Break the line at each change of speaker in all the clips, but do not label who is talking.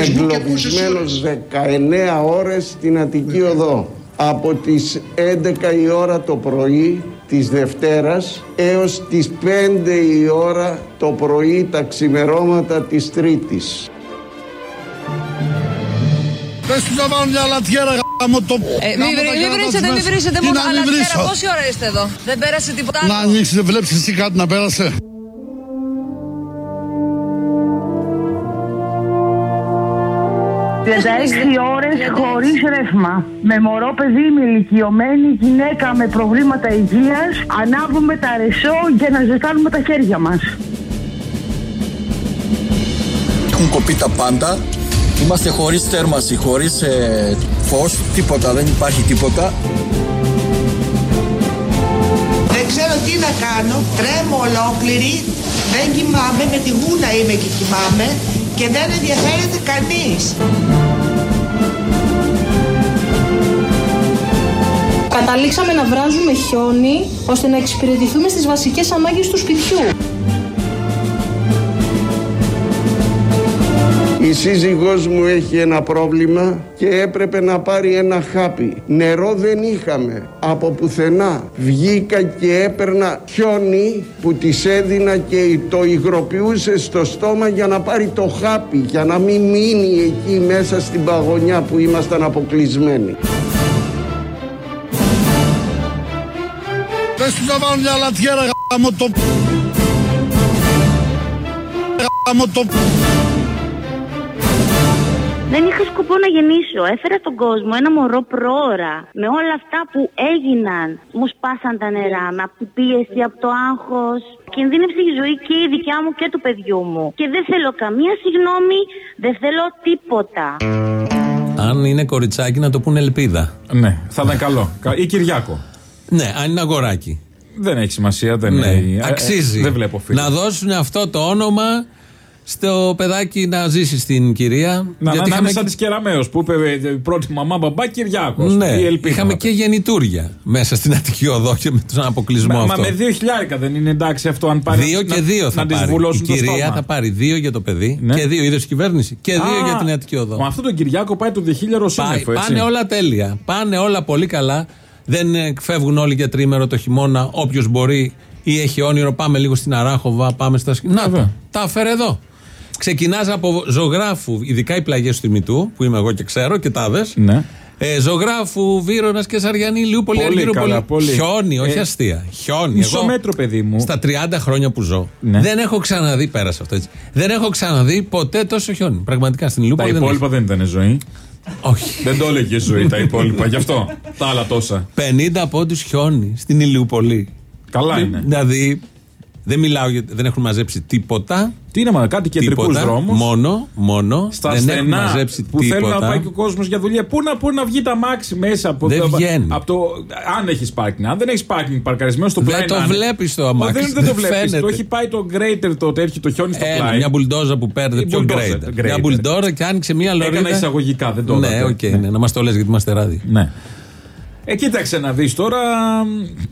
εγκλωβισμένος 19 ώρες στην Αττική Οδό από τις 11 η ώρα το πρωί της Δευτέρας έως τις 5 η ώρα το πρωί τα ξημερώματα της Τρίτης.
Πες τους να βάλουν μια λατιέρα γάμο το...
Ε, μην βρίσετε, μην βρίσετε μόνο. Αλλά πέρα, πόση ώρα είστε εδώ; Δεν πέρασε τίποτα άλλο.
Να ανοίξει, δεν βλέπεις εσύ κάτι να πέρασε;
Έξι ώρες χωρίς ρεύμα. Με μωρό παιδί, με ηλικιωμένη γυναίκα με προβλήματα υγείας, ανάβουμε τα ρεσό για να ζεστάνουμε τα χέρια μας.
Έχουν κοπεί τα πάντα. Είμαστε χωρίς θέρμαση, χωρίς ε, φως, τίποτα, δεν υπάρχει τίποτα.
Δεν ξέρω τι να κάνω, τρέμω ολόκληρη, δεν κοιμάμαι, με τη γούνα είμαι και κοιμάμαι και δεν ενδιαφέρεται κανείς.
Καταλήξαμε να βράζουμε χιόνι ώστε να εξυπηρετηθούμε στις βασικές ανάγκες του σπιτιού.
Η σύζυγός μου έχει ένα πρόβλημα και έπρεπε να πάρει ένα χάπι. Νερό δεν είχαμε από πουθενά. Βγήκα και έπαιρνα χιόνι που της έδινα και το υγροποιούσε στο στόμα για να πάρει το χάπι, για να μην μείνει εκεί μέσα στην παγωνιά που ήμασταν αποκλεισμένοι.
Πες του να βάλουν μια λατιέρα γάμο το... Γάμο το...
Δεν είχα σκοπό να γεννήσω. Έφερα στον κόσμο ένα μωρό πρόωρα. Με όλα αυτά που έγιναν, μου σπάσαν τα νερά. Με από την πίεση, από το άγχος. Κινδύνευσε η ζωή και η δικιά μου και του παιδιού μου. Και δεν θέλω καμία συγγνώμη, δεν θέλω τίποτα.
Αν είναι κοριτσάκι να το πούνε ελπίδα.
Ναι, θα ήταν καλό. Ή Κυριάκο.
Ναι, αν είναι αγοράκι.
Δεν έχει σημασία, δεν
Ναι,
έχει. ε,
αξίζει.
ε, δεν βλέπω φίλο.
Να δώσουν αυτό το όνομα στο παιδάκι να ζήσεις στην κυρία.
Να, να, να
είχαμε
είναι σαν της Κεραμαίο που είπε ε, πρώτη μαμά μπαμπά Κυριάκος.
Ναι,
Η ελπίδα.
είχαμε και γεννητούρια μέσα στην Αττική Οδό και με τον αποκλεισμό
Μα, μα
αυτό.
με δύο χιλιάρικα δεν είναι εντάξει αυτό αν πάρει.
Δύο και
να-
δύο θα
να τις
πάρει. Η
βουλώσουν το
κυρία
στόμα.
θα πάρει δύο για το παιδί
Ναι.
και δύο είδο κυβέρνηση και δύο
Α,
για την Αττική Οδό.
Μα αυτό τον Κυριάκο πάει το διχίλιαρο
Πάει,
σύννεφο, έτσι.
πάνε όλα τέλεια. Πάνε όλα πολύ καλά. Δεν ε, φεύγουν όλοι για τρίμερο το χειμώνα. Όποιος μπορεί ή έχει όνειρο, πάμε λίγο στην Αράχοβα, πάμε στα σκηνά. Να
Βέβαια.
τα, τα έφερε εδώ. Ξεκινάς από ζωγράφου, ειδικά οι πλαγιές του Δημητού, που είμαι εγώ και ξέρω και τάδες.
Ναι.
Ε, ζωγράφου, Βύρονα και Σαριανή, λίγο πολύ
Πολύ
αργύρω,
καλά, πολύ.
Χιόνι, όχι
Ε,
αστεία. Χιόνι.
Μισό
Εγώ
μέτρο, παιδί μου.
Στα 30 χρόνια που ζω,
Ναι.
δεν έχω ξαναδεί, πέρασε αυτό έτσι. Δεν έχω ξαναδεί ποτέ τόσο χιόνι. Πραγματικά στην
Τα
Ηλιούπολη δεν
υπόλοιπα δεν ήταν ζωή.
έχει. Όχι.
δεν το έλεγε ζωή τα υπόλοιπα. Γι' αυτό. Τα άλλα τόσα.
50 πόντους χιόνι στην Ηλιούπολη.
Καλά είναι.
Δηλαδή, δεν μιλάω γιατί δεν έχουν μαζέψει τίποτα.
Τι είναι, μα κάτι κεντρικούς
τίποτα,
δρόμους;
Μόνο, μόνο.
Στα
δεν έχουν
στενά
μαζέψει
που
τίποτα.
θέλει να πάει και ο κόσμος για δουλειά. Πού να, πού να βγει τα μάξι μέσα από
Δεν
το.
βγαίνει.
Από το αν έχεις πάρκινγκ. Αν δεν έχεις πάρκινγκ παρκαρισμένο στο
Δεν
πλάι.
το
να είναι.
βλέπεις το
Μα
αμάξι,
Δεν, δεν το
δεν
βλέπει.
φαίνεται.
Το έχει πάει το γκρέιτερ το τέτοιο, το χιόνι στο
Ένα,
πλάι.
μια μπουλντόζα που παίρνει
Η
πιο
μπουλντόζα,
γκρέιντερ.
το
Μια
grader.
μπουλντόζα και άνοιξε μια λωρίδα.
Έκανα εισαγωγικά, δεν το
Ναι,
είδατε.
οκ, ναι, να μας το λες γιατί είμαστε ράδι.
Ναι. Ε, κοίταξε να δεις τώρα.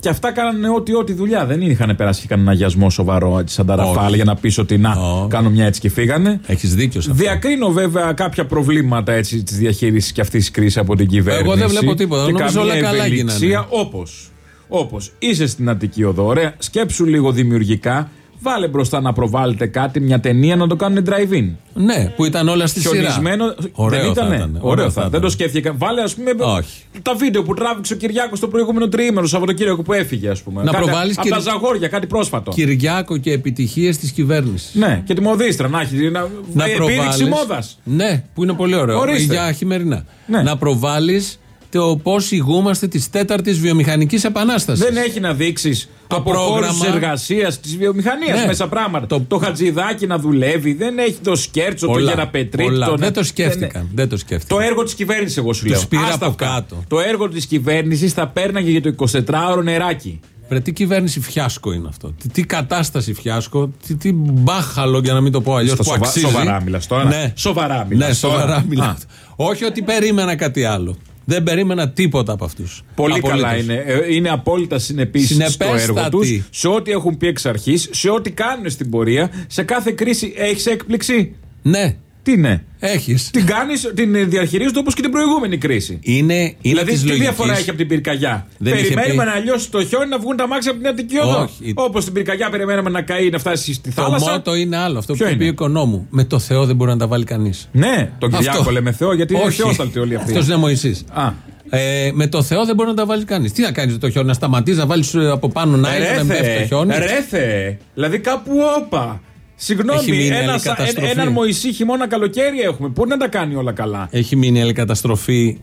Και αυτά κάνανε ό,τι ό,τι δουλειά. Δεν είχαν περάσει και κανένα αγιασμό σοβαρό έτσι, σαν τα ραφάλ
Όχι.
για να πεις ότι να
Όχι.
κάνω μια έτσι και φύγανε.
Έχεις δίκιο σε αυτό.
Διακρίνω βέβαια κάποια προβλήματα έτσι της διαχείρισης και αυτής της κρίσης από την κυβέρνηση.
Εγώ δεν βλέπω τίποτα.
Και
Νομίζω
καμία
όλα καλά
ευελιξία,
γίνανε.
Όπως, όπως είσαι στην Αττική Οδό, ωραία, σκέψου λίγο δημιουργικά, βάλε μπροστά να προβάλλετε κάτι, μια ταινία να το κάνουν drive-in.
Ναι, που ήταν όλα στη σειρά.
Χιονισμένο.
Ωραίο
δεν
θα
ήτανε.
ήταν.
Ωραίο θα. Δεν το σκέφτηκα. Βάλε, ας πούμε,
Όχι.
τα βίντεο που τράβηξε ο Κυριάκος το προηγούμενο τριήμερο, Σαββατοκύριακο που έφυγε, ας πούμε.
Να
Κάτι
προβάλλεις
Από
και-
τα Ζαγόρια, κάτι πρόσφατο.
Κυριάκο και επιτυχίες της κυβέρνησης.
Ναι, και τη μοδίστρα να έχει. Να,
Να
επίδειξη
προβάλλεις-
μόδας.
Ναι, που είναι πολύ ωραίο.
Ορίστε.
Για χειμερινά.
Ναι.
Να προβάλλεις το πώς ηγούμαστε της τέταρτης βιομηχανικής επανάστασης.
Δεν έχει να δείξεις από
πρόγραμμα-
χώρου εργασίας της βιομηχανίας
Ναι.
μέσα πράγματα.
Το-
Το, χατζηδάκι να δουλεύει, δεν έχει το σκέρτσο, το γεραπετρίκ.
πολλά.
το-
Δεν το
ναι.
σκέφτηκαν. Δεν το σκέφτηκαν.
Το έργο της κυβέρνησης, εγώ σου λέω.
πήρα
Άστα
από
αυτά.
κάτω.
Το έργο της κυβέρνησης θα πέρναγε για το 24ωρο νεράκι.
Βρε, τι κυβέρνηση φιάσκο είναι αυτό. Τι, τι κατάσταση φιάσκο. Τι, τι μπάχαλο για να μην το πω αλλιώς.
Στα
που
σοβα-
αξίζει.
σοβαρά μιλάς τώρα.
Ναι.
Σοβαρά μιλάς
Ναι, σοβαρά
τώρα.
μιλάω.
Α.
Όχι ότι περίμενα κάτι άλλο. Δεν περίμενα τίποτα από αυτούς.
Πολύ καλά είναι. Ε, Είναι απόλυτα συνεπείς στο έργο
Συνεπέστατοι.
τους, σε ό,τι έχουν πει εξ αρχής, σε ό,τι κάνουν στην πορεία. Σε κάθε κρίση έχεις έκπληξη;
Ναι.
Τι ναι.
Έχεις.
Την κάνεις, την διαχειρίζονται όπως και την προηγούμενη κρίση.
Είναι, είναι
δηλαδή,
της
τι
λογικής.
διαφορά έχει από την πυρκαγιά;
Δεν είχε
περιμένουμε
πει-
να λιώσει το χιόνι να βγουν τα μάξια από την Αττική Οδό.
Όχι.
Όπως στην πυρκαγιά περιμέναμε να καεί, να φτάσει στη
Το
θάλασσα.
μότο είναι άλλο. Αυτό
Ποιο
που είπε
είναι;
ο οικονόμου. Με το Θεό δεν μπορεί να τα βάλει κανείς.
Ναι, τον Κυριάκο λέμε Θεό, γιατί είναι θεόσταλτοι όλοι αυτοί.
Αυτός είναι Μωυσής.
Α.
Ε, με το Θεό δεν μπορεί να τα βάλει κανείς. Τι να κάνεις το χιόνι, να σταματήσεις, να βάλεις από πάνω να έρθεις, να μην πέφτει το χιόνι;
Ρέθε. Δηλαδή κάπου όπα.
Έχει
Συγγνώμη,
μείνει άλλη
ένας,
καταστροφή.
έναν Μωυσή χειμώνα καλοκαίρι έχουμε. Πού να τα κάνει όλα καλά.
Έχει μείνει άλλη καταστροφή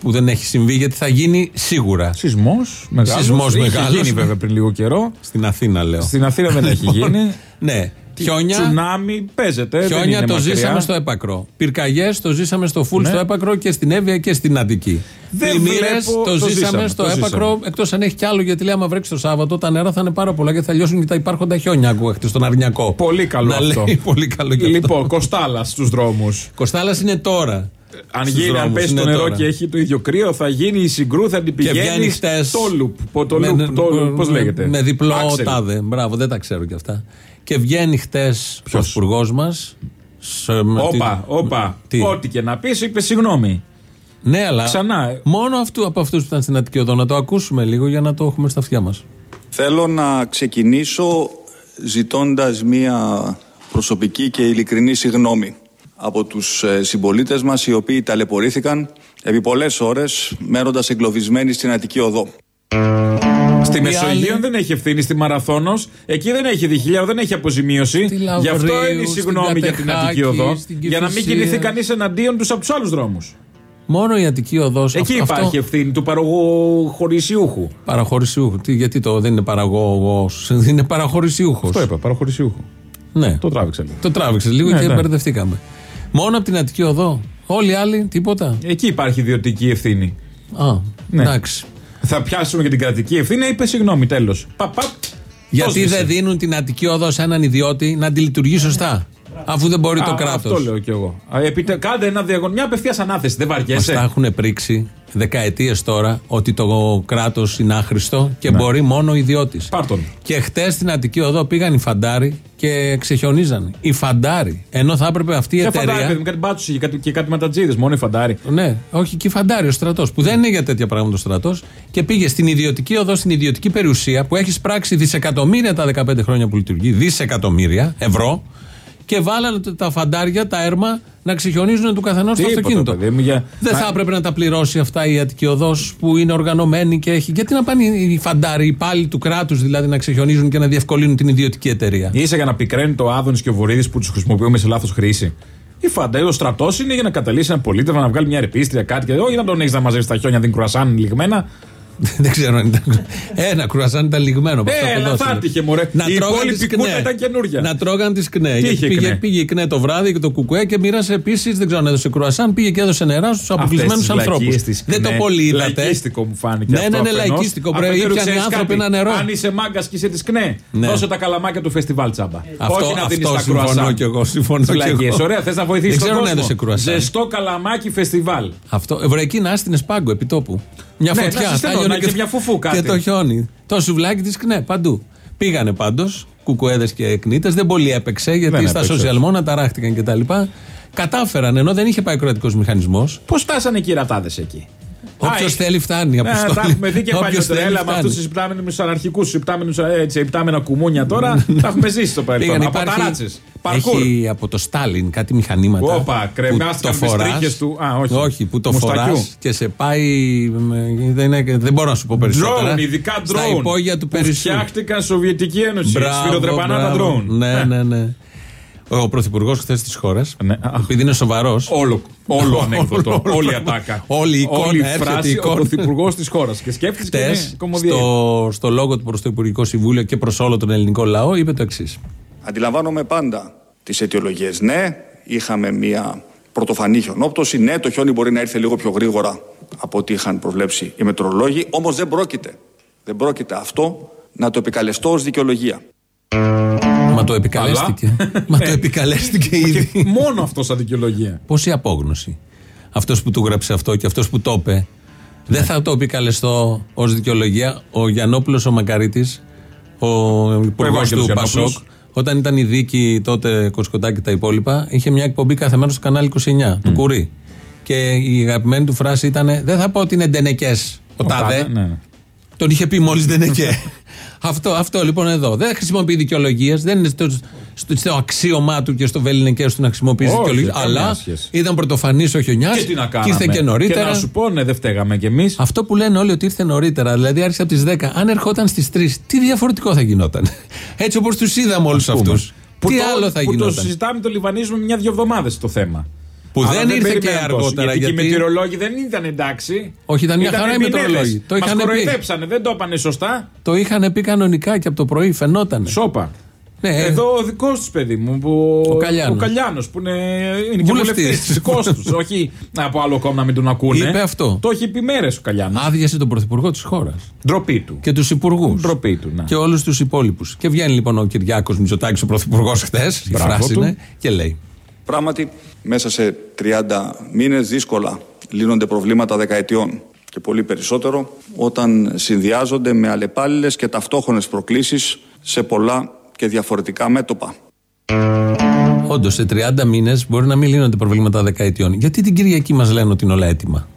που δεν έχει συμβεί γιατί θα γίνει σίγουρα.
Σεισμός μεγάλος.
Σεισμός
Είχε
μεγάλος.
γίνει βέβαια πριν λίγο καιρό.
Στην Αθήνα λέω.
Στην Αθήνα δεν έχει γίνει.
Ναι. Χιόνια,
Τσουνάμι παίζεται. δεν
χιόνια
είναι
το
μακριά.
ζήσαμε στο έπακρο. Πυρκαγιές το ζήσαμε στο φουλ
Ναι.
στο έπακρο και στην Εύβοια και στην Αττική.
Δεν
Πλημμύρες
βλέπω-
το,
το
ζήσαμε
ζήσαμε,
στο
το
έπακρο, εκτός αν έχει κι άλλο, γιατί λέει: Άμα βρέξει το Σάββατο, τα νερά θα είναι πάρα πολλά και θα λιώσουν και τα υπάρχοντα χιόνια. Ακούγατε στον Αρνιακό.
Πολύ καλό
Να
αυτό.
λέει, πολύ καλό και αυτό.
Λοιπόν, Κοστάλα στους δρόμους.
Κοστάλα είναι τώρα.
Αν,
Στους
γίνει, αν
δρόμους,
πέσει
είναι
το νερό
τώρα.
και έχει το ίδιο κρύο, θα γίνει η συγκρού, θα την
Και βγαίνει
πηγαίνεις.
χτες.
Το λουπ. Το loop, το loop, πώς λέγεται;
Με διπλό
Άξελ.
τάδε. Μπράβο, δεν τα ξέρω κι αυτά. Και βγαίνει χτες ο υπουργός μας.
Όπα, όπα.
Τι;
Ό,τι και να πεις, είπε συγγνώμη.
Ναι, αλλά
Ξανά.
μόνο αυτού, από αυτούς που ήταν στην Αττική Οδό. Να το ακούσουμε λίγο για να το έχουμε στα αυτιά μας.
Θέλω να ξεκινήσω ζητώντας μία προσωπική και ειλικρινή συγγνώμη από τους ε, συμπολίτες μας οι οποίοι ταλαιπωρήθηκαν επί πολλές ώρες μένοντας εγκλωβισμένοι στην Αττική Οδό.
Στη
Οι
Μεσογείο
άλλοι-
δεν έχει ευθύνη, στη Μαραθώνος. Εκεί δεν έχει διχίλιαρο, δεν έχει αποζημίωση.
Στη Λαυρίου,
Γι' αυτό είναι η
στην
συγγνώμη για την
Κατεχάκη,
Αττική Οδό.
στην
Για να μην
Κηφισία.
κινηθεί κανείς εναντίον τους από τους άλλους δρόμους.
Μόνο η Αττική Οδός.
Εκεί υπάρχει ευθύνη του παροχωρησιούχου.
Παραχωρησιούχο. Τι, γιατί το δεν είναι παραγωγός, είναι παραχωρησιούχος.
Το είπα, παροχωρησιούχου.
Ναι.
Το τράβηξα λίγο.
Το τράβηξε λίγο
Ναι,
και
ναι.
μπερδευτήκαμε. Μόνο από την Αττική Οδό. Όλοι οι άλλοι τίποτα.
Εκεί υπάρχει ιδιωτική ευθύνη.
Α,
Ναι.
εντάξει.
Θα πιάσουμε και την κρατική ευθύνη, είπε συγγνώμη, τέλος. Παπ, παπ.
Γιατί
σβήσε.
δεν δίνουν την Αττική Οδό σε έναν ιδιώτη να τη λειτουργεί σωστά. Αφού δεν μπορεί
Α,
το κράτος.
Αυτό λέω κι εγώ. Α, επίτε- κάντε ένα διαγωνισμό, μια απευθεία ανάθεση, δεν
Μας τα
βαριέσαι.
έχουν πρίξει δεκαετίες τώρα ότι το κράτος είναι άχρηστο και
Ναι.
μπορεί μόνο ο ιδιώτη.
Πάρτον.
Και χτες στην Αττική Οδό πήγαν οι φαντάροι και ξεχιονίζαν. Οι φαντάροι. Ενώ θα έπρεπε αυτή η
Και
εταιρεία.
φαντάρι, παιδί μου, κάτι μπάτσους και κάτι, και κάτι ματατζίδες, μόνο οι φαντάρι.
Ναι, όχι και φαντάρει ο στρατός. Που δεν είναι για τέτοια πράγματα ο στρατός. Και πήγε στην ιδιωτική οδό, στην ιδιωτική περιουσία που έχει πράξει δισεκατομμύρια τα 15 χρόνια που λειτουργεί. Δισεκατομμύρια ευρώ. Και βάλανε τα φαντάρια, τα έρμα να ξεχιονίζουν του καθενός το
Τίποτα,
αυτοκίνητο.
παιδί μου, για-
Δεν θα
Α,
έπρεπε να τα πληρώσει αυτά η Αττική Οδό που είναι οργανωμένη και έχει. Γιατί να πάνε οι φαντάροι, οι υπάλληλοι του κράτους δηλαδή να ξεχιονίζουν και να διευκολύνουν την ιδιωτική εταιρεία;
Είσαι για να πικραίνει το Άδωνης και ο Βορύδης που τους χρησιμοποιούμε σε λάθος χρήση. Η φαντάρι, ο στρατός είναι για να καταλύσει ένα πολίτευμα, να βγάλει μια ρεπίστρια, κάτι και όχι να τον έχεις να μαζεύει τα χιόνια, την κρουασάν λιγμένα.
Δεν ξέρω αν ήταν. Ένα κρουασάν ήταν λιγμένο. από αυτά που
Ε, να
δώσανε.
θα έτυχε, μωρέ.
Να
Η
τρώγαν
υπόλοιπη
τις
κούτα
κνέ.
ήταν καινούρια.
Να τρώγαν τις κνέ.
Τι
Γιατί
είχε
πήγε,
κνέ;
πήγε η κνέ το βράδυ και το κουκουέ και μοίρασε επίσης, δεν ξέρω αν έδωσε κρουασάν, πήγε και έδωσε νερά στους αποκλεισμένους
Αυτές τις
ανθρώπους.
λαϊκίες της
Δεν το
κνέ.
πολύ είδατε.
Λαϊκίστικο μου φάνηκε.
Ναι,
αυτό
ναι, ναι,
αφενός.
λαϊκίστικο. Πρέπει
Αφετέρου,
ήπιαν οι
ξέρεις
άνθρωποι
κάτι.
ένα νερό.
Αν είσαι μάγκας και είσαι της ΚΝΕ,
Ναι.
δώσε τα καλαμάκια του φεστιβάλ τσάμπα.
Αυτό-
Όχι να δίνεις
αυτό
τα
συμφωνώ
κρουασάν.
κι εγώ, συμφωνώ
Στις
κι εγώ.
λαϊκίες. Ωραία, θες να βοηθήσεις
Δεν
τον
ξέρω αν
κόσμο.
έδωσε κρουασάν.
Ζεστό καλαμάκι φεστιβάλ.
Αυτό. Εβραϊκή να στην Εσπάγκο επί τόπου. Μια
Ναι,
φωτιά.
να συστήνω,
τα
να
λιώνε
έχει μια φουφού κάτι.
Και το χιόνι. Το σουβλάκι της κνέ παντού. Πήγανε πάντως, κουκουέδες και κνήτες. Δεν πολύ έπαιξε γιατί
Δεν
στα
έπαιξε.
social μόνα ταράχτηκαν κτλ. Κατάφεραν ενώ δεν είχε πάει ο κρατικό μηχανισμός.
Πώς φτάσανε και οι ρατάδε εκεί;
Όποιος
Α,
θέλει φτάνει.
Ναι,
Αποστόλη.
τα έχουμε δει και
Όποιος
παλιότερα.
θέλει
Έλα με
φτάνει.
αυτούς τους υπτάμενους αναρχικού, έτσι, υπτάμενα κουμούνια τώρα. τα έχουμε ζήσει στο παρελθόν.
Πήγαν,
Από
υπάρχει-
ταράτσες. Παρκούρ.
Έχει από το Στάλιν κάτι μηχανήματα.
Όπα,
που
κρεμάστηκαν
το
τις
φοράς-
τρίχες του. Α, όχι.
που το
Μουστακιού.
φοράς και σε πάει. με- Δεν, είναι- δεν μπορώ να σου πω περισσότερα.
Drone, ειδικά
Στα
drone.
υπόγεια του
που
Περισσού.
φτιάχτηκαν Σοβιετική Ένωση.
Μπράβο,
Σφυροδρεπανά τα
μπράβο.
drone.
Ναι,
Ε,
ναι, ναι. Ο πρωθυπουργός χθες της χώρας,
Ναι, αχ.
επειδή είναι σοβαρός.
Όλο, όλο ανέκδοτο.
όλο
Όλη η
πράγμα.
ατάκα.
Όλη η εικόνα,
Όλη η
έρχεται η
φράση. Ο
εικόνα.
πρωθυπουργός της χώρας. Και σκέφτηκε και
Χθες
είναι κομμωδία.
στο, στο λόγο του προς το Υπουργικό Συμβούλιο και προς όλο τον ελληνικό λαό είπε το εξής.
Αντιλαμβάνομαι πάντα τις αιτιολογίες. Ναι, είχαμε μία πρωτοφανή χιονόπτωση. Ναι, το χιόνι μπορεί να ήρθε λίγο πιο γρήγορα από ό,τι είχαν προβλέψει οι μετρολόγοι. Όμως δεν πρόκειται, δεν πρόκειται αυτό να το επικαλεστώ ως δικαιολογία.
Μα το επικαλέστηκε. Μα το επικαλέστηκε ήδη.
Και μόνο αυτό σαν δικαιολογία.
Πόση απόγνωση. Αυτός που του γράψε αυτό και αυτός που το είπε. Δεν θα το επικαλεστώ ως δικαιολογία. Ο Γιαννόπουλος ο Μακαρίτης, ο υπουργός
Ευάγγελος
του
Γιαννόπουλος.
Πασόκ, Όταν ήταν η δίκη τότε, Κοσκοτάκη και τα υπόλοιπα, είχε μια εκπομπή κάθε μέρα στο κανάλι 29, του Κουρί. Και η αγαπημένη του φράση ήταν: Δεν θα πω ότι είναι ντενεκές ο, τάδε.
ναι, ναι.
Τον είχε πει μόλις ντενεκέ. αυτό, αυτό λοιπόν εδώ. Δεν χρησιμοποιεί δικαιολογίες, δεν είναι στο, στο, στο αξίωμά του και στο βεληνικέ του να χρησιμοποιήσει
Όχι,
δικαιολογίες.
καμία
Αλλά
σχέση.
ήταν πρωτοφανής ο χιονιάς
Και τι να
και
κάναμε;
ήρθε και νωρίτερα.
Και να σου πω, ναι, δεν φταίγαμε κι εμείς.
Αυτό που λένε όλοι ότι ήρθε νωρίτερα, δηλαδή άρχισε από τις 10. Αν ερχόταν στις 3, τι διαφορετικό θα γινόταν; Έτσι όπως τους είδαμε όλους αυτούς.
Που
Τι
το,
άλλο θα
που
γινόταν;
το συζητάμε, το λιβανίζουμε μια-δυο εβδομάδες το θέμα.
Που
Αλλά
δεν ήρθε και
περιμέναμε τόσο,
αργότερα,
Γιατί, και οι
γιατί-
μετεωρολόγοι δεν ήταν εντάξει.
Όχι, ήταν μια χαρά οι
μηνύδες.
μετεωρολόγοι. Το
Μας
είχαν πει.
κοροϊδέψανε, δεν το είπανε σωστά.
Το είχαν πει κανονικά και από το πρωί, φαινόταν.
Σόπα.
Ναι,
Εδώ ο δικός τους παιδί μου. Που,
Ο Καλιάνος.
Ο Καλιάνος, που είναι, είναι και
Βουλευτής.
βουλευτής. Δικός τους. όχι από άλλο κόμμα να μην τον ακούνε.
Είπε αυτό.
Το έχει πει μέρες ο Καλιάνος.
Άδειασε τον πρωθυπουργό της χώρας.
Ντροπή του.
Και τους υπουργούς.
Ντροπή του, ναι.
Και όλους τους υπόλοιπους. Και βγαίνει λοιπόν ο Κυριάκος Μητσοτάκης, ο πρωθυπουργός χθες, η
Μπράβο
φράση
του.
είναι, και λέει.
Πράγματι, μέσα σε 30 μήνες δύσκολα λύνονται προβλήματα δεκαετιών και πολύ περισσότερο όταν συνδυάζονται με αλλεπάλληλες και ταυτόχρονες προκλήσεις σε πολλά και διαφορετικά μέτωπα.
Όντως, σε 30 μήνες μπορεί να μην λύνονται προβλήματα δεκαετιών. Γιατί την Κυριακή μας λένε ότι είναι όλα έτοιμα;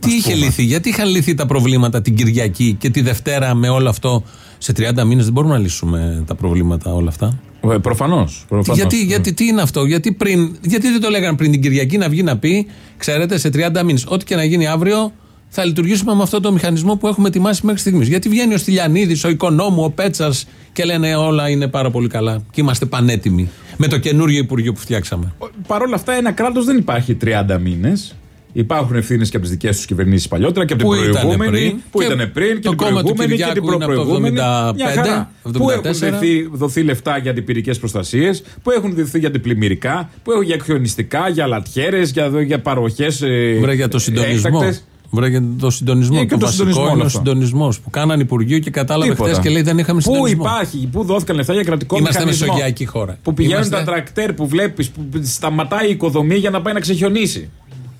Τι είχε λυθεί, γιατί είχαν λυθεί τα προβλήματα την Κυριακή και τη Δευτέρα με όλο αυτό; Σε 30 μήνες δεν μπορούμε να λύσουμε τα προβλήματα όλα αυτά.
Προφανώς.
Γιατί, γιατί τι είναι αυτό, γιατί, πριν, γιατί δεν το λέγανε πριν την Κυριακή να βγει να πει, ξέρετε, σε 30 μήνες, ό,τι και να γίνει αύριο, θα λειτουργήσουμε με αυτό το μηχανισμό που έχουμε ετοιμάσει μέχρι στιγμής. Γιατί βγαίνει ο Στυλιανίδης, ο Οικονόμου, ο Πέτσα και λένε όλα είναι πάρα πολύ καλά. Και είμαστε πανέτοιμοι με το καινούριο Υπουργείο που φτιάξαμε.
Παρ' όλα αυτά, ένα κράτος δεν υπάρχει 30 μήνες. Υπάρχουν ευθύνες και από τις δικές τους κυβερνήσεις παλιότερα και από
Που
την
ήτανε
προηγούμενη.
πριν.
Που
Και
ήταν πριν και
το
την
κόμμα του
προηγούμενη και την
Κυριάκου είναι από το
προπροηγούμενη.
75,
Μια χαρά. Που έχουν
74.
δεθεί, δοθεί λεφτά για αντιπυρικές προστασίες, που έχουν δεθεί για αντιπλημμυρικά, που έχουν για χιονιστικά, για λατιέρες, για, για παροχές.
Βρε για το συντονισμό. Βρε για το συντονισμό.
Ε, και
το,
το
βασικό
συντονισμό
είναι
όλο
ο
αυτό.
συντονισμός που κάνανε Υπουργείο και κατάλαβε
Τίποτα.
χθες και λέει δεν είχαμε
Πού
συντονισμό.
υπάρχει, πού δόθηκαν λεφτά για κρατικό
Είμαστε
μηχανισμό.
μεσογειακή χώρα.
Που πηγαίνουν
Είμαστε-
τα τρακτέρ που βλέπεις, που σταματάει η οικοδομή για να πάει να ξεχιονίσει.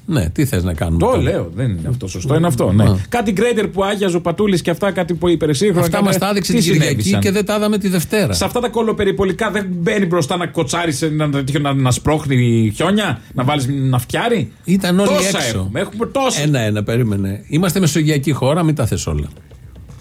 Ναι, τι θες να κάνουμε.
Το
τώρα;
λέω, δεν είναι αυτό σωστό, είναι αυτό. Ναι.
Α.
Κάτι γκρέιντερ που άγιαζε ο Πατούλης και αυτά, κάτι που υπερσύγχρονα.
Αυτά
κάτι-
μας τα έδειξε
τις
την Κυριακή
συνέβησαν;
και δεν τα είδαμε τη Δευτέρα.
Σε αυτά τα κολοπεριπολικά δεν μπαίνει μπροστά να κοτσάρει, να, να, να, να σπρώχνει χιόνια, να βάλεις να φτιάρει.
Ήταν όλοι
τόσα
έξω.
Έχουμε, έχουμε τόσα.
Ένα-ένα, περίμενε. Είμαστε μεσογειακή χώρα, μην τα θες όλα.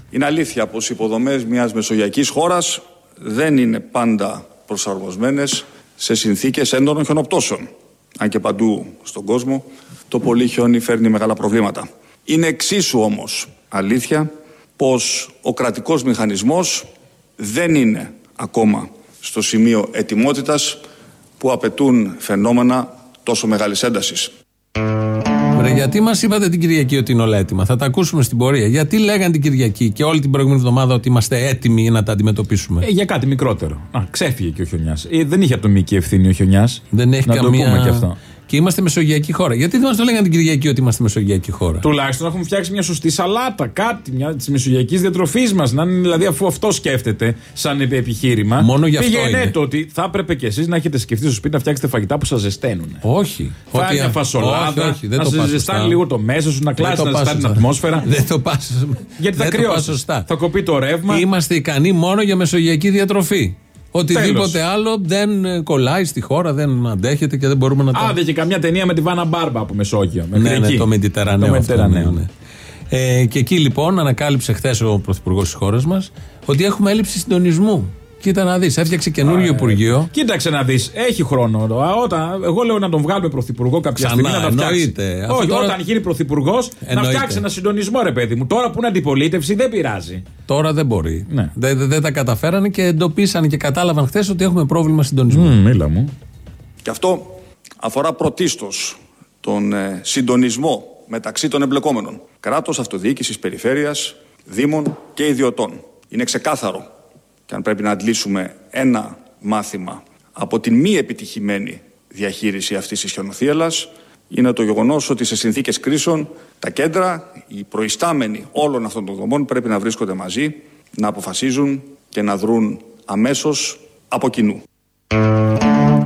Είναι αλήθεια πως οι υποδομές μιας μεσογειακής χώρας δεν είναι πάντα προσαρμοσμένες σε συνθήκες έντονων χιονοπτώσεων. Αν και παντού στον κόσμο το πολύ χιόνι φέρνει μεγάλα προβλήματα. Είναι εξίσου όμως αλήθεια πως ο κρατικός μηχανισμός δεν είναι ακόμα στο σημείο ετοιμότητας που απαιτούν φαινόμενα τόσο μεγάλης έντασης.
Βρε, γιατί μας είπατε την Κυριακή ότι είναι όλα έτοιμα; Θα τα ακούσουμε στην πορεία. Γιατί λέγανε την Κυριακή και όλη την προηγούμενη εβδομάδα ότι είμαστε έτοιμοι να τα αντιμετωπίσουμε;
Ε, για κάτι μικρότερο. Α, ξέφυγε και ο χιονιάς. Ε, δεν είχε ατομική ευθύνη ο χιονιάς.
Δεν έχει
να
καμία.
το πούμε και αυτό.
Και είμαστε μεσογειακή χώρα. Γιατί δεν μας το λέγανε την Κυριακή ότι είμαστε μεσογειακή χώρα;
Τουλάχιστον έχουμε φτιάξει μια σωστή σαλάτα, κάτι μια της μεσογειακής διατροφής μας. Να είναι δηλαδή αφού αυτό σκέφτεται σαν επι- επιχείρημα.
Μόνο γι' αυτό
πήγαινε
είναι.
το ότι θα έπρεπε κι εσείς να έχετε σκεφτεί στο σπίτι να φτιάξετε φαγητά που σας ζεσταίνουν.
Όχι.
Φάει
Ότι-
μια φασολάδα,
όχι, όχι, δεν
να
το
σε
πας
ζεστάνει
σωστά.
λίγο το μέσο σου, να
Δεν
κλάσεις,
το
να
πας
ζεστάνει την
σωστά.
ατμόσφαιρα.
Δεν το πας.
Γιατί θα
δεν το πας
κρυώσεις.
σωστά.
Θα κοπεί το ρεύμα.
Είμαστε ικανοί μόνο για μεσογειακή διατροφή. Οτιδήποτε
Τέλος.
άλλο δεν ε, κολλάει στη χώρα, δεν αντέχεται και δεν μπορούμε να το.
Άντε και καμιά ταινία με τη Βάνα Μπάρμπα από Μεσόγειο.
Ναι,
μέχρι
ναι,
εκεί.
το Μεντιτερανέο.
Το
αυτό,
Μεντιτερανέο.
ναι, ναι. Ε, και εκεί λοιπόν ανακάλυψε χθες ο Πρωθυπουργός της χώρας μας ότι έχουμε έλλειψη συντονισμού. Κοίτα να δεις, έφτιαξε καινούριο Υπουργείο.
Κοίταξε να δεις, έχει χρόνο. Α, Όταν, εγώ λέω να τον βγάλουμε πρωθυπουργό κάποια
Ξανά,
στιγμή να τα φτιάξει.
εννοείται. Αυτό
Όχι,
τώρα-
όταν γίνει πρωθυπουργός να
Εννοείται.
φτιάξει ένα συντονισμό, ρε παιδί μου. Τώρα που είναι αντιπολίτευση δεν πειράζει.
Τώρα δεν μπορεί.
Ναι.
Δεν, δεν- δεν τα καταφέρανε και εντοπίσανε και κατάλαβαν χθες ότι έχουμε πρόβλημα συντονισμού.
μίλα μου.
Και αυτό αφορά πρωτίστως τον ε, συντονισμό μεταξύ των εμπλεκόμενων. Κράτος, αυτοδιοίκησης, περιφέρειας, δήμων και ιδιωτών. Είναι ξεκάθαρο και αν πρέπει να αντλήσουμε ένα μάθημα από την μη επιτυχημένη διαχείριση αυτής της χιονοθύελας είναι το γεγονός ότι σε συνθήκες κρίσεων τα κέντρα, οι προϊστάμενοι όλων αυτών των δομών πρέπει να βρίσκονται μαζί, να αποφασίζουν και να δρουν αμέσως από κοινού.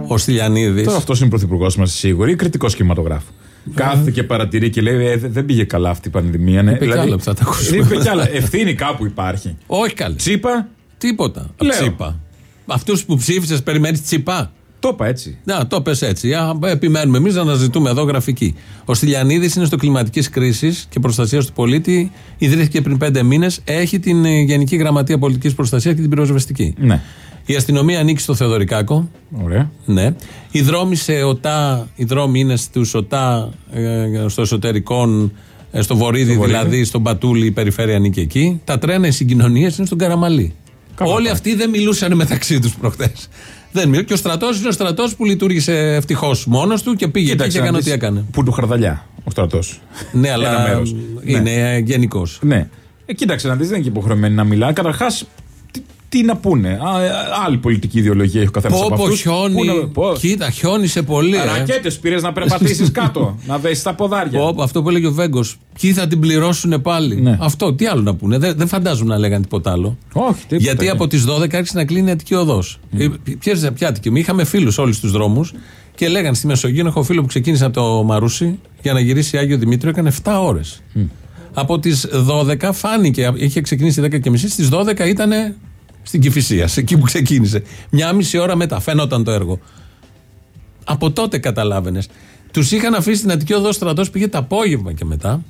Ο Στυλιανίδης.
Τώρα αυτός είναι πρωθυπουργός μας σίγουρη ή κριτικός κινηματογράφου. Κάθεται και παρατηρεί και λέει: «Ε, δε- Δεν πήγε καλά αυτή η πανδημία. Ναι.
Είπε κι άλλα που θα τα ακούσουμε.
Είπε κι άλλα. Ευθύνη κάπου υπάρχει.
Όχι καλέ.
Τσίπα.
Τίποτα.
Λέω.
Τσίπα. Αυτούς που ψήφισες, περιμένεις τσιπά.
Το είπα έτσι.
Να, το πες έτσι. Α, Επιμένουμε εμείς να αναζητούμε εδώ γραφική. Ο Στυλιανίδης είναι στο κλιματικής κρίσης και προστασίας του πολίτη. Ιδρύθηκε πριν πέντε μήνες. Έχει την ε, Γενική Γραμματεία Πολιτικής Προστασίας και την πυροσβεστική.
Ναι.
Η αστυνομία ανήκει στο Θεοδωρικάκο.
Ωραία.
Ναι. Οι δρόμοι σε ΟΤΑ, οι δρόμοι είναι στους ΟΤΑ, ε, στο εσωτερικό, ε, στο βορείδι
Στο βορείδι.
δηλαδή, στον Πατούλη, η περιφέρεια ανήκει εκεί. Τα τρένα, οι συγκοινωνίες είναι στον Καραμαλή.
Καλά
Όλοι
πάει.
αυτοί δεν μιλούσαν μεταξύ τους προχτέ. Δεν μιλούν. Και ο στρατός είναι ο στρατός που λειτουργήσε ευτυχώς μόνος του και πήγε εκεί και
να
έκανε ό,τι
δεις
έκανε.
Που του χαρδαλιά ο στρατός.
Ναι,
Ένα
αλλά
μέρος.
είναι γενικός.
Ναι. Ε, κοίταξε να δεις, δεν είναι και υποχρεωμένοι να μιλά. Καταρχάς, τι, τι να πούνε. Α, ε, άλλη πολιτική ιδεολογία έχει ο καθένας από
Πω, πω,
αυτούς.
χιόνι.
Πού να- πω.
Κοίτα, χιόνισε πολύ. ε.
Ρακέτες πήρες να περπατήσεις κάτω, να δέσεις τα ποδάρια.
Πω, πω, αυτό που έλεγε ο Βέγκος. Ποιοι θα την πληρώσουν πάλι;
Ναι.
Αυτό, τι άλλο να πούνε. Δεν, δεν φαντάζουν να λέγανε τίποτα άλλο.
Όχι, τίποτα.
Γιατί
ναι.
από τις 12 άρχισε να κλείνει η Αττική Οδός. Mm. Ποια ποια Αττική. Μη Είχαμε φίλους όλους στου δρόμους και λέγανε στη Μεσογείο. Έχω φίλο που ξεκίνησε από το Μαρούσι για να γυρίσει Άγιο Δημήτριο. Έκανε 7 ώρες. Από τις 12 φάνηκε. Είχε ξεκινήσει 10 και μισή. Στις 12 ήταν στην Κυφυσία, εκεί που ξεκίνησε. Μια μισή ώρα μετά φαίνονταν το έργο. Από τότε καταλάβαινες. Τους είχαν αφήσει στην Αττική Οδό στρατός, πήγε το απόγευμα και μετά.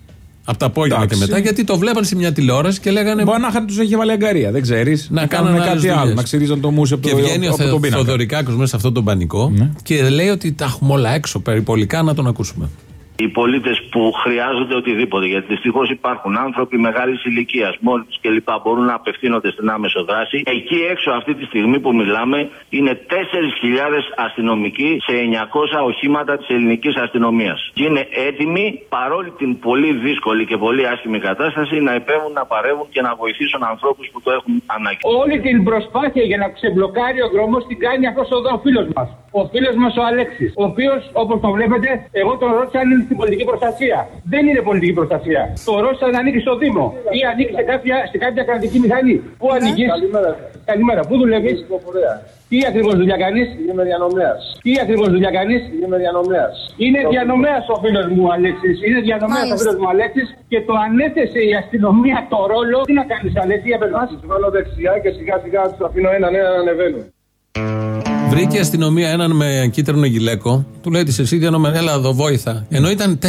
Από το απόγευμα
Εντάξει.
και μετά, γιατί το βλέπαν σε μια τηλεόραση και λέγανε.
Μπορεί να είχαν τους έχει βάλει αγκαρία, δεν ξέρεις.
Να
κάνουν
κάνουν
κάτι
άλλες
άλλο,
δουλειές.
να ξυρίζαν το μουσι από
Και
το,
βγαίνει ο
από τον πίνακα.
Θεοδωρικάκος μέσα σε αυτόν τον πανικό και λέει ότι τα έχουμε όλα έξω περιπολικά να τον ακούσουμε.
Οι πολίτες που χρειάζονται οτιδήποτε. Γιατί δυστυχώς υπάρχουν άνθρωποι μεγάλης ηλικίας, μόνοι τους κλπ. μπορούν να απευθύνονται στην άμεσο δράση. Εκεί έξω, αυτή τη στιγμή που μιλάμε, είναι 4.000 αστυνομικοί σε 900 οχήματα της ελληνικής αστυνομίας. Και είναι έτοιμοι, παρόλη την πολύ δύσκολη και πολύ άσχημη κατάσταση, να επέμβουν, να παρεύουν και να βοηθήσουν ανθρώπους που το έχουν ανάγκη.
Όλη την προσπάθεια για να ξεμπλοκάρει ο δρόμος την κάνει αυτός εδώ ο φίλος μας. Ο φίλος μας ο Αλέξης. Ο οποίος, όπως το βλέπετε, εγώ τον ρώτησα αν είναι στην πολιτική προστασία. Δεν είναι πολιτική προστασία. Το ρώτησα αν ανήκει στο Δήμο ή ανήκει σε κάποια, σε κάποια κρατική μηχανή. Πού ανήκεις; Καλημέρα. Καλημέρα. Πού δουλεύεις; Τι ακριβώς δουλειά κάνεις; Είμαι διανομέας. Τι ακριβώς δουλειά κάνεις; Είμαι διανομέας. Είναι διανομέας ο φίλος μου ο Αλέξης. Είναι διανομέας ο φίλος μου ο Αλέξης και το ανέθεσε η αστυνομία το ρόλο. Τι να κάνεις, Αλέξη, για πέρα. Τους βάλω δεξιά και σιγά σιγά τους αφήνω έναν έναν να ανεβαίνουν.
Βρήκε η αστυνομία έναν με κίτρινο γυλαίκο. Του λέει της εσύ διανομένα, έλα εδώ, βόηθα. Ενώ ήταν 4.000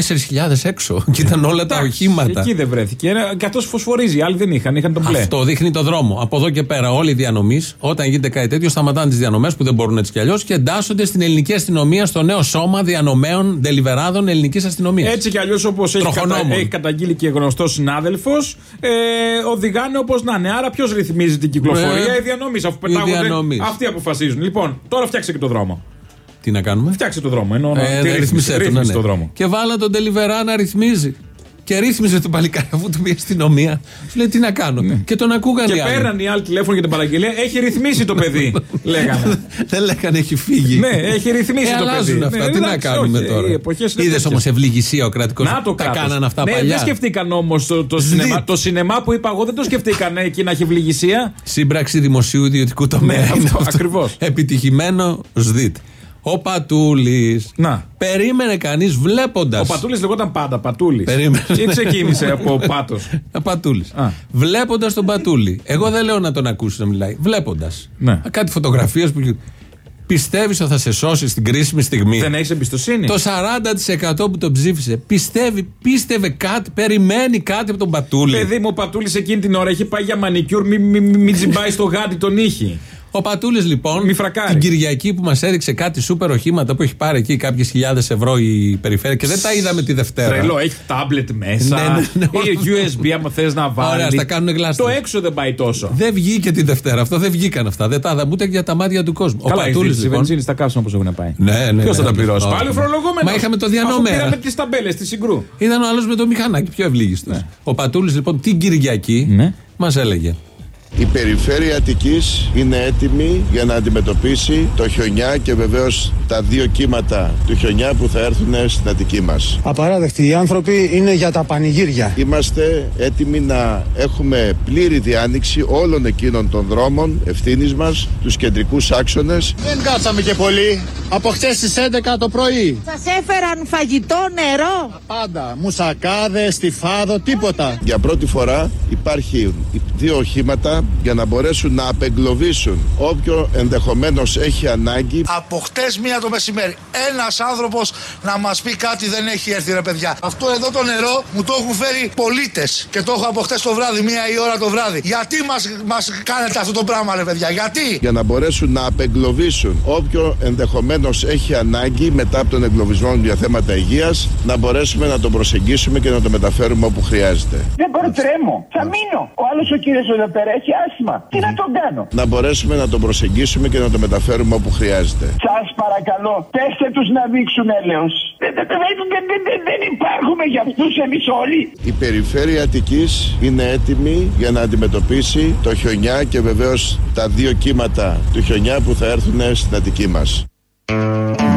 έξω και ήταν όλα τα οχήματα.
Εκεί δεν βρέθηκε. Και αυτός φωσφορίζει. Οι άλλοι δεν είχαν, είχαν τον μπλε.
Αυτό δείχνει το δρόμο. Από εδώ και πέρα, όλοι οι διανομή, όταν γίνεται κάτι τέτοιο, σταματάνε τις διανομές που δεν μπορούν έτσι κι αλλιώς και εντάσσονται στην ελληνική αστυνομία, στο νέο σώμα διανομέων, δελιβεράδων ελληνικής αστυνομίας.
Έτσι κι αλλιώς όπως έχει, κατα...
Τροχονόμων.
έχει καταγγείλει και γνωστός συνάδελφος, ε, οδηγάνε όπως να είναι. Άρα ποιος ρυθμίζει την κυκλοφορία,
Ε,
οι διανομή. Αφού
οι
πετάγονται.
διανομείς.
Αυτοί αποφασίζουν. Λοιπόν, τώρα φτιάξε και το δρόμο.
Τι να κάνουμε;
Φτιάξε το δρόμο. Εννοώ,
Ε,
τη
ναι,
ρύθμιση,
ρύθμισε το,
ρύθμισε
ναι,
το
ναι.
δρόμο.
Και βάλα τον Τελιβερά να ρυθμίζει. Και ρύθμιζε τον παλικάρι αφού του πει η αστυνομία. Σου λέει τι να κάνω. Και τον ακούγανε
Ναι. Και
οι άλλοι.
πέραν οι άλλοι τηλέφωνο για την παραγγελία. Έχει ρυθμίσει το παιδί. λέγανε.
Δεν λέγανε έχει φύγει.
Ναι, έχει ρυθμίσει
Ε,
το
αλλάζουν
παιδί.
αυτά.
Ναι,
τι να
εντάξει,
κάνουμε
όχι,
τώρα.
οι εποχές είναι
Είδες
τέτοιες.
όμως ευληγησία ο κρατικός;
Να το
Τα
κράτος.
κάνανε αυτά
ναι,
παλιά;
Δεν σκεφτήκαν όμως το, το,
Σδιτ.
σινεμά, το σινεμά που είπα εγώ, δεν το σκεφτήκαν εκεί να έχει ευληγησία.
Σύμπραξη δημοσίου ιδιωτικού τομέα.
Ναι,
Είναι
αυτό,
αυτό.
ακριβώς.
Επιτυχημένο ΣΔΙΤ. Ο Πατούλης.
Να.
Περίμενε κανείς βλέποντας.
Ο Πατούλης λεγόταν πάντα Πατούλης.
Περίμενε.
Ή ξεκίνησε από πάτος.
Πατούλης.
Α.
Βλέποντας τον Πατούλη. Εγώ δεν λέω να τον ακούσεις να μιλάει. Βλέποντας.
Ναι.
Κάτι φωτογραφίες που. Πιστεύεις ότι θα σε σώσει στην κρίσιμη στιγμή.
Δεν έχεις εμπιστοσύνη.
Το 40% που τον ψήφισε πιστεύει, πίστευε κάτι, περιμένει κάτι από τον Πατούλη.
Παιδί μου, ο Πατούλης εκείνη την ώρα έχει πάει για μανικιούρ, μην μη, μη, μη τζιμπάει στο γάτι τον ήχη.
Ο Πατούλης λοιπόν,
Μη φρακάρει.
την Κυριακή που μας έδειξε κάτι σούπερ οχήματα που έχει πάρει εκεί κάποιες χιλιάδες ευρώ η περιφέρεια και δεν τα είδαμε τη Δευτέρα.
Τρελό, έχει τάμπλετ μέσα.
Ναι, ναι, ναι.
Ή USB, άμα θες να βάλεις.
Ωραία, στα κάνουν γλάστρα.
Το έξω δεν πάει τόσο.
Δεν βγήκε τη Δευτέρα. Αυτό δεν βγήκαν αυτά. Δεν τα είδαμε ούτε για τα μάτια του κόσμου.
Καλά,
ο Πατούλης
η
λοιπόν.
βενζίνη στα κάψιμα όπω έχουν πάει.
Ναι, ναι,
Ποιος
ναι,
θα τα
ναι.
πληρώσει;
Όχι.
Πάλι ο φορολογούμενο.
Μα είχαμε το διανομέα.
Πήραμε τις ταμπέλες τη συγκρού.
Ήταν ο άλλος με το μηχανάκι, πιο ευλίγιστος. Ο Πατούλης λοιπόν την Κυριακή
Ναι.
μας έλεγε.
Η περιφέρεια Αττικής είναι έτοιμη για να αντιμετωπίσει το χιονιά και βεβαίως τα δύο κύματα του χιονιά που θα έρθουν στην Αττική μας.
Απαράδεκτοι οι άνθρωποι είναι για τα πανηγύρια.
Είμαστε έτοιμοι να έχουμε πλήρη διάνοιξη όλων εκείνων των δρόμων ευθύνης μας, τους κεντρικούς άξονες.
Δεν κάτσαμε και πολύ. Από χτε στις 11 το πρωί.
Σας έφεραν φαγητό, νερό;
Πάντα. Μουσακάδες, στιφάδο, τίποτα.
Για πρώτη φορά υπάρχει δύο οχήματα
για να μπορέσουν να απεγκλωβίσουν όποιο ενδεχομένως έχει ανάγκη.
Από χτες μία το μεσημέρι. Ένας άνθρωπος να μας πει κάτι δεν έχει έρθει, ρε παιδιά. Αυτό εδώ το νερό μου το έχουν φέρει πολίτες και το έχω από χτες το βράδυ, μία η ώρα το βράδυ. Γιατί μας μας κάνετε αυτό το πράγμα, ρε παιδιά, γιατί;
Για να μπορέσουν να απεγκλωβίσουν όποιο ενδεχομένως έχει ανάγκη μετά από τον εγκλωβισμό για θέματα υγείας να μπορέσουμε να τον προσεγγίσουμε και να τον μεταφέρουμε όπου χρειάζεται.
Δεν μπορώ, τρέμω. Θα μείνω. Ο άλλος ο κύριος εδώ πέρα έχει άσθημα. Τι να τον κάνω;
Να μπορέσουμε να τον προσεγγίσουμε και να τον μεταφέρουμε όπου χρειάζεται.
Σας παρακαλώ, πέστε τους να δείξουν έλεος. Δεν, δεν, δεν, δεν, δεν, δεν υπάρχουμε για αυτούς εμείς όλοι.
Η περιφέρεια Αττικής είναι έτοιμη για να αντιμετωπίσει το χιονιά και βεβαίως τα δύο κύματα του χιονιά που θα έρθουν στην Αττική μας.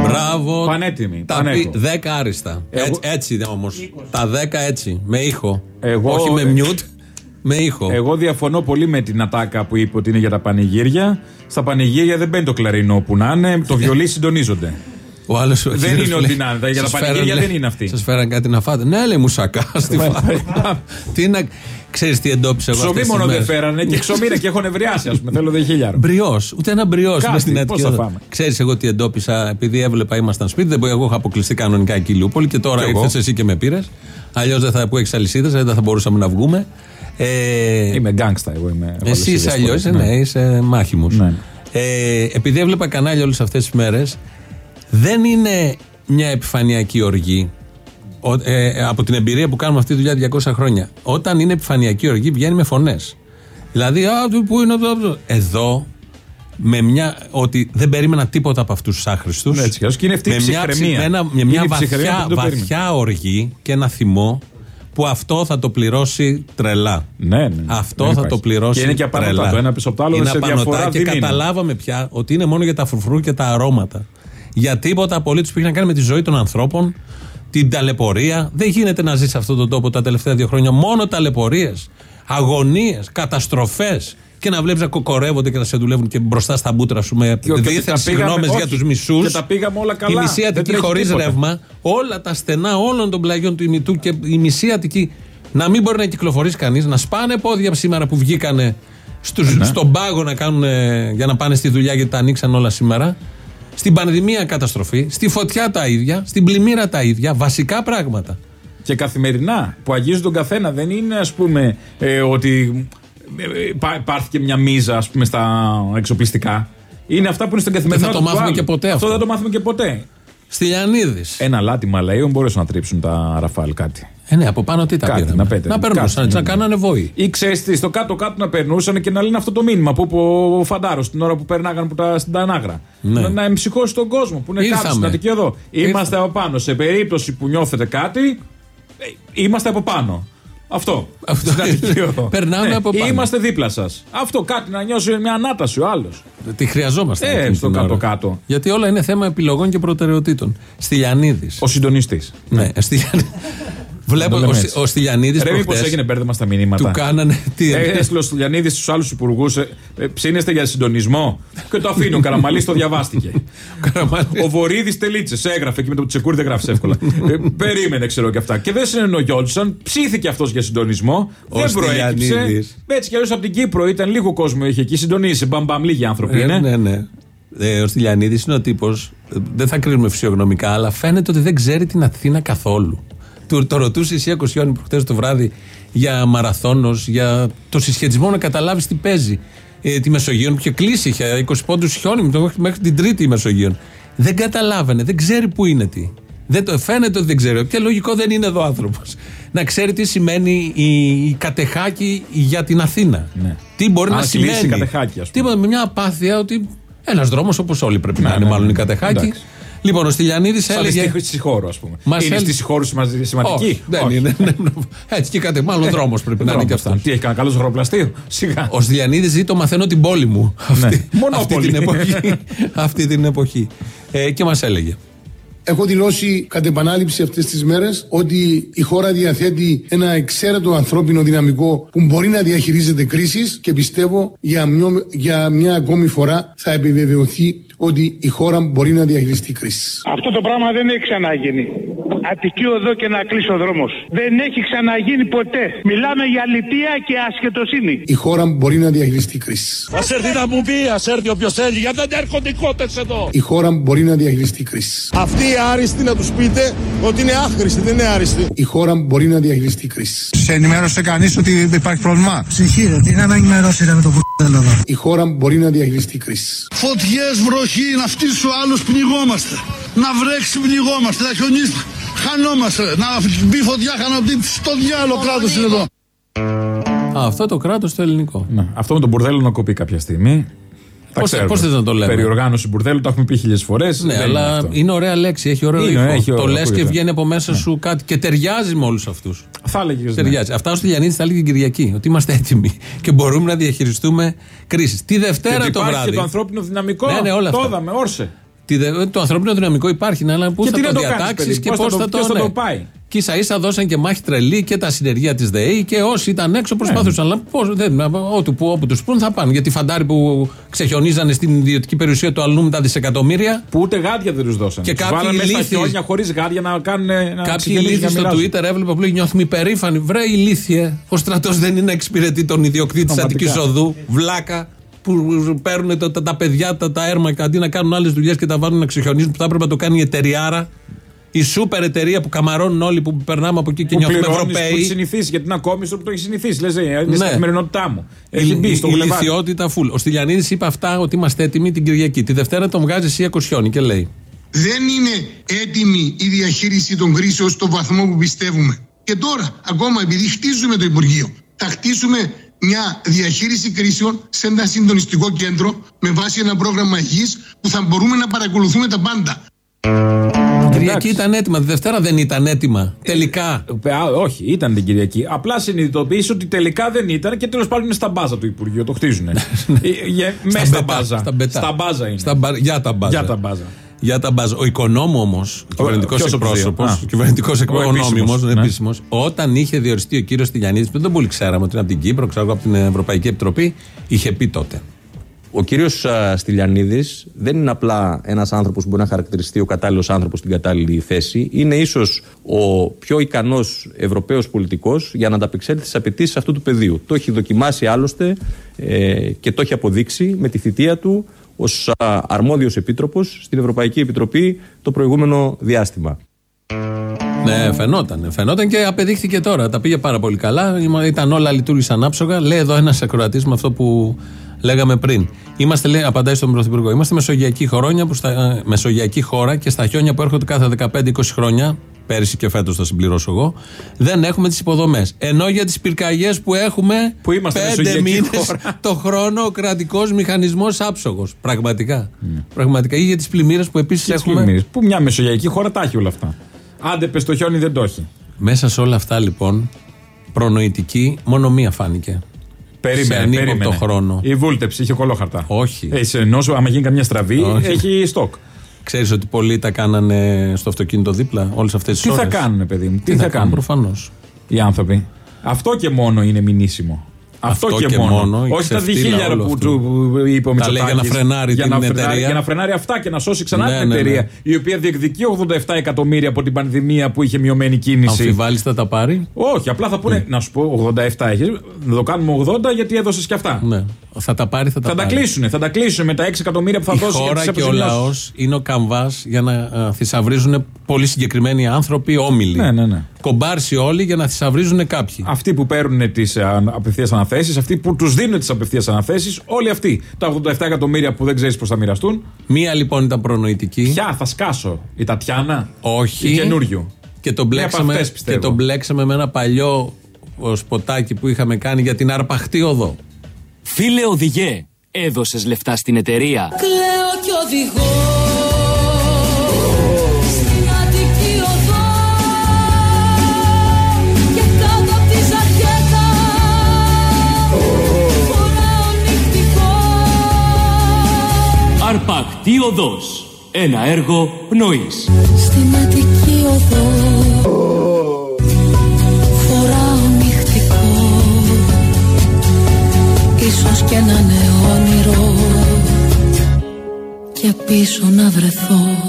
Μπράβο.
Πανέτοιμη.
Τα
πανέτο.
πει 10 άριστα.
Εγώ-
Έτσι, έτσι όμως. Τα 10 έτσι. Με ήχο.
Εγώ-
Όχι με μιούτ. Με ήχο.
Εγώ διαφωνώ πολύ με την ατάκα που είπε ότι είναι για τα πανηγύρια. Στα πανηγύρια δεν μπαίνει το κλαρινό που να είναι, το βιολί συντονίζονται.
Ο άλλος, ο
Δεν
κύριος
είναι
λέει,
ό,τι να είναι. Για τα
σας
πανηγύρια
φέραν,
δεν είναι αυτή.
Σας φέραν κάτι να φάτε. Ναι, λέει μουσακά στη φάση. Τι να. Ξέρεις τι εντόπισα εγώ.
Ψωμί
αυτές τις
μόνο δεν
μέρες.
φέρανε και ξωμίνα και έχω νευριάσει, ας πούμε. Θέλω δεν χιλιάρο.
Μπριός, ούτε ένα μπριός
Κάτι,
με στην
πώς
Αττική.
θα
Οδό.
φάμε.
Ξέρεις εγώ τι εντόπισα, επειδή έβλεπα ήμασταν σπίτι, δεν μπορούσα, εγώ είχα αποκλειστεί κανονικά εκεί Λιούπολη και τώρα
Κι εγώ.
ήρθες εσύ και με πήρες. Αλλιώς δεν θα που έχεις αλυσίδες, δεν θα μπορούσαμε να βγούμε. Ε,
Είμαι γκάγκστα, εγώ είμαι.
εσύ είσαι αλλιώς, ναι, είσαι μάχημος.
Ναι.
Ε, επειδή έβλεπα κανάλια όλες αυτές τις μέρες, δεν είναι μια επιφανειακή οργή. Ο- ε, από την εμπειρία που κάνουμε αυτή τη δουλειά 200 χρόνια. Όταν είναι επιφανειακή οργή, βγαίνει με φωνές. Δηλαδή, α, του, πού είναι αυτό, αυτό. Εδώ, με μια. ότι δεν περίμενα τίποτα από αυτούς τους άχρηστους.
Ναι, έτσι κι αλλιώς, και είναι αυτή η
με μια,
ψυχραιμία.
με ένα- με
Είναι
μια
η ψυχραιμία
βαθιά,
που δεν το περίμενα.
βαθιά οργή και ένα θυμό που αυτό θα το πληρώσει τρελά.
Ναι, ναι.
Αυτό
Δεν
θα
υπάρχει.
το πληρώσει
Και είναι και απανωτά.
τρελά.
Το ένα πίσω από το άλλο,
είναι
σε
απανωτά
διαφορά
και
διμήνων.
καταλάβαμε πια ότι είναι μόνο για τα φρουφρού και τα αρώματα. Για τίποτα απολύτως που έχει να κάνει με τη ζωή των ανθρώπων, την ταλαιπωρία. Δεν γίνεται να ζεις σε αυτόν τον τόπο τα τελευταία δύο χρόνια μόνο ταλαιπωρίες, αγωνίες, καταστροφές. Και να βλέπεις να κοκορεύονται και να σε δουλεύουν και μπροστά στα μπούτρα σου με
Και- και
δίθεν
τα πήγαμε-
συγγνώμες για
όχι,
τους μισούς.
και τα πήγαμε όλα καλά.
Η μισή
Δεν
Αττική
τρέχει
χωρίς
τίποτα.
ρεύμα, όλα τα στενά όλων των πλαγιών του ημιτού και η μισή Αττική να μην μπορεί να κυκλοφορήσει κανείς, να σπάνε πόδια σήμερα που βγήκανε στους,
Ναι.
στον πάγο να κάνουν, ε, για να πάνε στη δουλειά γιατί τα ανοίξαν όλα σήμερα. Στην πανδημία καταστροφή, στη φωτιά τα ίδια, στην πλημμύρα τα ίδια, βασικά πράγματα.
Και καθημερινά που αγγίζουν τον καθένα. Δεν είναι, ας πούμε, ε, ότι ε, ε, υπά- υπάρχει και μια μίζα, ας πούμε, στα εξοπλιστικά. Είναι αυτά που είναι στην καθημερινότητα.
το
του
μάθουμε
άλλου.
και ποτέ αυτό.
δεν το μάθουμε και ποτέ.
Στυλιανίδη.
Ένα λάτι μαλαίων μπορούσαν να τρίψουν τα ραφάλ κάτι.
Ε, ναι, από πάνω τι τα
Κάτι,
πήραν.
να πέτανε.
Να περνούσαν,
Κάτι,
έτσι, να
ναι.
κάνανε βόη.
Ή ξέρεις τι, στο κάτω-κάτω να περνούσαν και να λένε αυτό το μήνυμα που είπε ο Φαντάρος την ώρα που περνάγαν που τα, στην Τανάγρα.
Ναι.
Να, να εμψυχώσει τον κόσμο που είναι κάτω
Ήρθαμε.
στην Αττική εδώ. Είμαστε
Ήρθαμε.
από πάνω. Σε περίπτωση που νιώθετε κάτι, ε, είμαστε από πάνω. Αυτό.
Αυτό.
Στην Αττική οδό.
Περνάμε από πάνω.
Είμαστε δίπλα σας. Αυτό κάτι να νιώσει μια ανάταση ο άλλος.
Τη χρειαζόμαστε.
Ε,
εκείνη
στο
την ώρα.
κάτω-κάτω.
Γιατί όλα είναι θέμα επιλογών και προτεραιοτήτων. Στυλιανίδης.
Ο συντονιστής.
Ναι, Στυλιανίδη. Βλέπω
Να το
ο,
λέμε
Σι-
έτσι.
ο Στυλιανίδη.
Ρε, μήπως έγινε μπέρδεμα στα μηνύματα.
Του κάνανε. Τι,
Ε, Έστειλε ο Στυλιανίδη στους άλλους υπουργούς. Ε, ε, ψήνεστε για συντονισμό; Και το αφήνει. Ο Καραμαλής το διαβάστηκε. ο Βορύδης τελίτσε. Έγραφε και με το τσεκούρι δεν γράφεις εύκολα. ε, περίμενε, ξέρω και αυτά. Και δεν συνεννοιόντουσαν. Ψήθηκε αυτός για συντονισμό.
Ο
δεν προέκυψε.
Στυλιανίδης.
Έτσι κι αλλιώς από την Κύπρο ήταν λίγο κόσμο είχε εκεί. Συντονίσει. Μπαμπαμ, λίγοι άνθρωποι
Ε,
είναι.
ναι, ναι. Ε, ο Στυλιανίδη είναι ο τύπος. Δεν θα κρίνουμε φυσιογνωμικά, αλλά φαίνεται ότι δεν ξέρει την Αθήνα καθόλου. Του, το ρωτούσε η Σία Κοσιόνη προχτές το βράδυ για μαραθώνος, για το συσχετισμό να καταλάβεις τι παίζει. Ε, τη Μεσογείων που είχε κλείσει, είχε 20 πόντους χιόνι μέχρι, μέχρι την Τρίτη η Μεσογείων. Δεν καταλάβαινε, δεν ξέρει που είναι τι. Δεν το, φαίνεται ότι δεν ξέρει. Και λογικό δεν είναι εδώ άνθρωπος. Να ξέρει τι σημαίνει η, η κατεχάκη για την Αθήνα. Τι μπορεί
Αν
να
κλείσει
σημαίνει.
η Κατεχάκη, ας πούμε.
Τίποτα, με μια απάθεια ότι ένας δρόμος όπως όλοι πρέπει να
Ναι,
είναι,
ναι,
μάλλον
ναι.
η Κατεχάκη.
Εντάξει.
Λοιπόν, ο Στυλιανίδης
Σαν
έλεγε.
στη Σιχώρου, ας πούμε.
Μας
είναι
έλεγε-
στη Σιχώρου σημαντική.
Όχι, δεν
Όχι.
είναι. ναι, ναι. Έτσι και κάτι, μάλλον δρόμος πρέπει να είναι και αυτός.
Τι έχει κανένα καλός ζωροπλαστείο. Σιγά.
Ο Στυλιανίδης ζει το μαθαίνω την πόλη μου. Αυτή, αυτή
Μονόπολη.
την εποχή. αυτή την εποχή. Ε, και μας έλεγε.
Έχω δηλώσει κατ' επανάληψη αυτές τις μέρες ότι η χώρα διαθέτει ένα εξαίρετο ανθρώπινο δυναμικό που μπορεί να διαχειρίζεται κρίσεις και πιστεύω για μια, για μια ακόμη φορά θα επιβεβαιωθεί ότι η χώρα μπορεί να διαχειριστεί κρίσεις.
Αυτό το πράγμα δεν έχει ξαναγίνει. Αττική οδό και να κλείσει ο δρόμος. Δεν έχει ξαναγίνει ποτέ. Μιλάμε για λιτία και ασχετοσύνη.
Η χώρα μπορεί να διαχειριστεί κρίση.
Α έρθει να μου πει, α έρθει όποιος θέλει, γιατί δεν έρχονται οι κότες εδώ.
Η χώρα μπορεί να διαχειριστεί κρίση.
Αυτοί οι άριστοι να τους πείτε ότι είναι άχρηστοι, δεν είναι άριστοι.
Η χώρα μπορεί να διαχειριστεί κρίση.
Σε ενημέρωσε κανείς ότι υπάρχει πρόβλημα;
Ψυχή, τι να με ενημερώσετε με το που εδώ.
Η χώρα μπορεί να διαχειριστεί κρίση.
Φωτιές, βροχή, να φτύσει ο άλλο, πνιγόμαστε. Να βρέξει, πνιγόμαστε. Να χιονίσει, χανόμαστε. Να μπει φωτιά, χανοπτή. Στο διάλογο κράτος είναι εδώ.
Α, αυτό το κράτος το ελληνικό.
Ναι, αυτό με τον μπουρδέλο να κοπεί κάποια στιγμή. Τα
Πώς-
ξέρουμε.
πώς θες να το λέμε;
Περιοργάνωση μπουρδέλου, το έχουμε πει χίλιες φορές.
Ναι, αλλά είναι ωραία λέξη, έχει ωραίο
Είναι,
ήχο.
έχει
το
ωραίο,
λες και
ακούγεται.
βγαίνει από μέσα σου κάτι και ταιριάζει με όλους αυτούς.
Θα έλεγε. ναι.
Ταιριάζει. Αυτά ο Στυλιανίδη τα έλεγε την Κυριακή. Ότι είμαστε έτοιμοι και μπορούμε να διαχειριστούμε κρίσεις. Τη Δευτέρα
Και
το
υπάρχει
βράδυ.
και το ανθρώπινο δυναμικό.
Ναι, ναι, όλα
το
αυτά.
είδαμε, όρσε.
Τη δε- Το ανθρώπινο δυναμικό υπάρχει, ναι, αλλά πού
Και
θα
τι
το
να το κάνεις,
διατάξεις
παιδί,
και
πώς
πώς
θα το-
θα το,
ποιος θα
ναι.
το πάει;
Και ίσα ίσα δώσαν και μάχη τρελή και τα συνεργεία της ΔΕΗ και όσοι ήταν έξω προσπαθούσαν.
Ναι.
Αλλά πώς, δεν, ό,τι που, όπου τους πούν θα πάνε. Γιατί οι φαντάροι που ξεχιονίζανε στην ιδιωτική περιουσία του αλλού με τα δισεκατομμύρια.
Που ούτε γάντια δεν τους δώσαν.
Και
Τους
κάποιοι
βάλανε μέσα στα
ηλίθιοι-
χιόνια χωρίς γάντια να κάνουν. Να
Κάποιοι
ξεχυλίζουν
ηλίθιοι
για
στο
να μοιράζουν.
Twitter έβλεπα που λέει νιώθουμε υπερήφανοι. Βρε ηλίθιε. Ο στρατός δεν είναι να εξυπηρετεί τον ιδιοκτήτη της
Πραγματικά.
Αττικής Οδού. Βλάκα. Που παίρνουν τα, τα, τα παιδιά, τα, τα έρμα και αντί να κάνουν άλλες δουλειές και τα βάλουν να ξεχιονίζουν που θα έπρεπε να το κάνει η εταιριάρα. Η σούπερ εταιρεία που καμαρώνουν όλοι που περνάμε από εκεί και
Που
νιώθουμε
πληρώνεις, Που έχεις
Ευρωπαίοι.
συνηθίσει, γιατί είναι ακόμη που το έχεις συνηθίσει. Λες, είναι
Ναι.
στην καθημερινότητά μου. Έχει
Η-
μπει
η-
στο
η
γουλεβάρι.
ηλικιότητα φουλ. Ο Στυλιανίδης είπε αυτά ότι είμαστε έτοιμοι την Κυριακή. Τη Δευτέρα τον βγάζει εσύ Ακοσιόνη και λέει.
Δεν είναι έτοιμη η διαχείριση των κρίσεων στο βαθμό που πιστεύουμε. Και τώρα, ακόμα επειδή χτίζουμε το Υπουργείο, θα χτίσουμε μια διαχείριση κρίσεων σε ένα συντονιστικό κέντρο με βάση ένα πρόγραμμα υγιής που θα μπορούμε να παρακολουθούμε τα πάντα.
Η Κυριακή ήταν έτοιμα. Τη Δευτέρα δεν ήταν έτοιμα. Τελικά.
Ε, α, όχι, ήταν την Κυριακή. Απλά συνειδητοποίησες ότι τελικά δεν ήταν και τέλος πάντων είναι στα μπάζα του Υπουργείου. Το χτίζουν. Μέσα στα
μπετά,
μπάζα.
στα μπετά.
Στα μπάζα είναι.
Στα μπα- για τα μπάζα.
Για τα μπάζα.
Για τα μπάζα. Ο οικονόμου όμως, ο κυβερνητικός
ποιος από τους δύο;
εκπρόσωπος,
Α.
ο κυβερνητικός
Ο επίσημος,
εκπρόσωπος,
ναι.
επίσημος, όταν είχε διοριστεί ο κύριος Τηλιανίδης, που δεν πολύ ξέραμε ότι είναι από την Κύπρο, ξέρω εγώ από την Ευρωπαϊκή Επιτροπή, είχε πει τότε.
Ο κύριος Στυλιανίδης δεν είναι απλά ένας άνθρωπος που μπορεί να χαρακτηριστεί ο κατάλληλος άνθρωπος στην κατάλληλη θέση. Είναι ίσως ο πιο ικανός Ευρωπαίος πολιτικός για να ανταπεξέλθει στις απαιτήσεις αυτού του πεδίου. Το έχει δοκιμάσει άλλωστε ε, και το έχει αποδείξει με τη θητεία του ως αρμόδιος επίτροπος στην Ευρωπαϊκή Επιτροπή το προηγούμενο διάστημα.
Ναι, φαινόταν. Φαινόταν και απεδείχθηκε τώρα. Τα πήγε πάρα πολύ καλά. Είμα- Ήταν όλα λειτουργήσαν άψογα. Λέει εδώ ένας ακροατής με αυτό που λέγαμε πριν. Είμαστε, λέει, απαντάει στον Πρωθυπουργό, είμαστε μεσογειακή, χρόνια που στα, ε, μεσογειακή χώρα και στα χιόνια που έρχονται κάθε 15-20 χρόνια, πέρυσι και φέτος θα συμπληρώσω εγώ, δεν έχουμε τις υποδομές. Ενώ για τις πυρκαγιές που έχουμε
Που είμαστε
πέντε
μεσογειακή
μήνες
χώρα.
το χρόνο ο κρατικός μηχανισμός άψογος. Πραγματικά. Πραγματικά. Ή για τις πλημμύρες που επίσης
Και τις
έχουμε.
πλημμύρες. Που μια μεσογειακή χώρα τα έχει όλα αυτά. Άντε πες το χιόνι δεν το έχει.
Μέσα σε όλα αυτά λοιπόν, προνοητική, μόνο μία φάνηκε.
Περίμενε,
σε ανύποπτο
περίμενε.
χρόνο.
Η βούλτεψη είχε κολόχαρτα.
Όχι.
Ε, σε ενώ σου, άμα γίνει καμιά στραβή,
Όχι.
έχει στόκ.
Ξέρεις ότι πολλοί τα κάνανε στο αυτοκίνητο δίπλα όλες αυτές τις
Τι
ώρες;
θα κάνουν, παιδί μου, τι,
Τι
θα,
θα
κάνουν.
κάνουν, προφανώς.
Οι άνθρωποι. Αυτό και μόνο είναι μηνύσιμο. Αυτό,
Αυτό
και,
και
μόνο.
μόνο, η
Όχι τα
ξεφτύλα
διχίλιαρα
όλου
που
αυτού.
του που είπε ο
Τα λέει για να
Μητσοτάκης.
φρενάρει
για
την
να φρενάρει,
εταιρεία.
Για να φρενάρει αυτά και να σώσει ξανά
Ναι,
την
ναι, ναι.
εταιρεία. Η οποία διεκδικεί 87 εκατομμύρια από την πανδημία που είχε μειωμένη κίνηση.
Αμφιβάλλει θα τα πάρει;
Όχι, απλά θα πούνε, να σου πω 87 έχει, να το κάνουμε 80 γιατί έδωσες και αυτά.
Ναι. Θα τα πάρει, θα τα
Θα τα
πάρει.
κλείσουν, θα τα κλείσουν με τα 6 εκατομμύρια που θα
Η
δώσει για
χώρα
τις
και ο
αποζημιώσεις.
λαός είναι ο καμβάς για να α, θησαυρίζουν πολύ συγκεκριμένοι άνθρωποι, όμιλοι.
Ναι, ναι, ναι.
Κομπάρσι όλοι για να θησαυρίζουν κάποιοι.
Αυτοί που παίρνουν τις απευθείας αναθέσεις, αυτοί που τους δίνουν τις απευθείας αναθέσεις, όλοι αυτοί. Τα 87 εκατομμύρια που δεν ξέρεις πώς θα μοιραστούν.
Μία λοιπόν ήταν προνοητική.
Ποια θα σκάσω, η Τατιάνα.
Όχι.
Η καινούριο.
Και τον,
Μία από
μπλέξαμε,
αυτές, πιστεύω.
και τον μπλέξαμε με ένα παλιό ο, σποτάκι που είχαμε κάνει για την αρπαχτή οδό.
Φίλε οδηγέ, έδωσες λεφτά στην εταιρεία.
Κλαίω κι οδηγώ
οδός. Ένα έργο πνοής.
Στην Αττική οδό Φοράω νυχτικό Ίσως και να είναι όνειρο Και πίσω να βρεθώ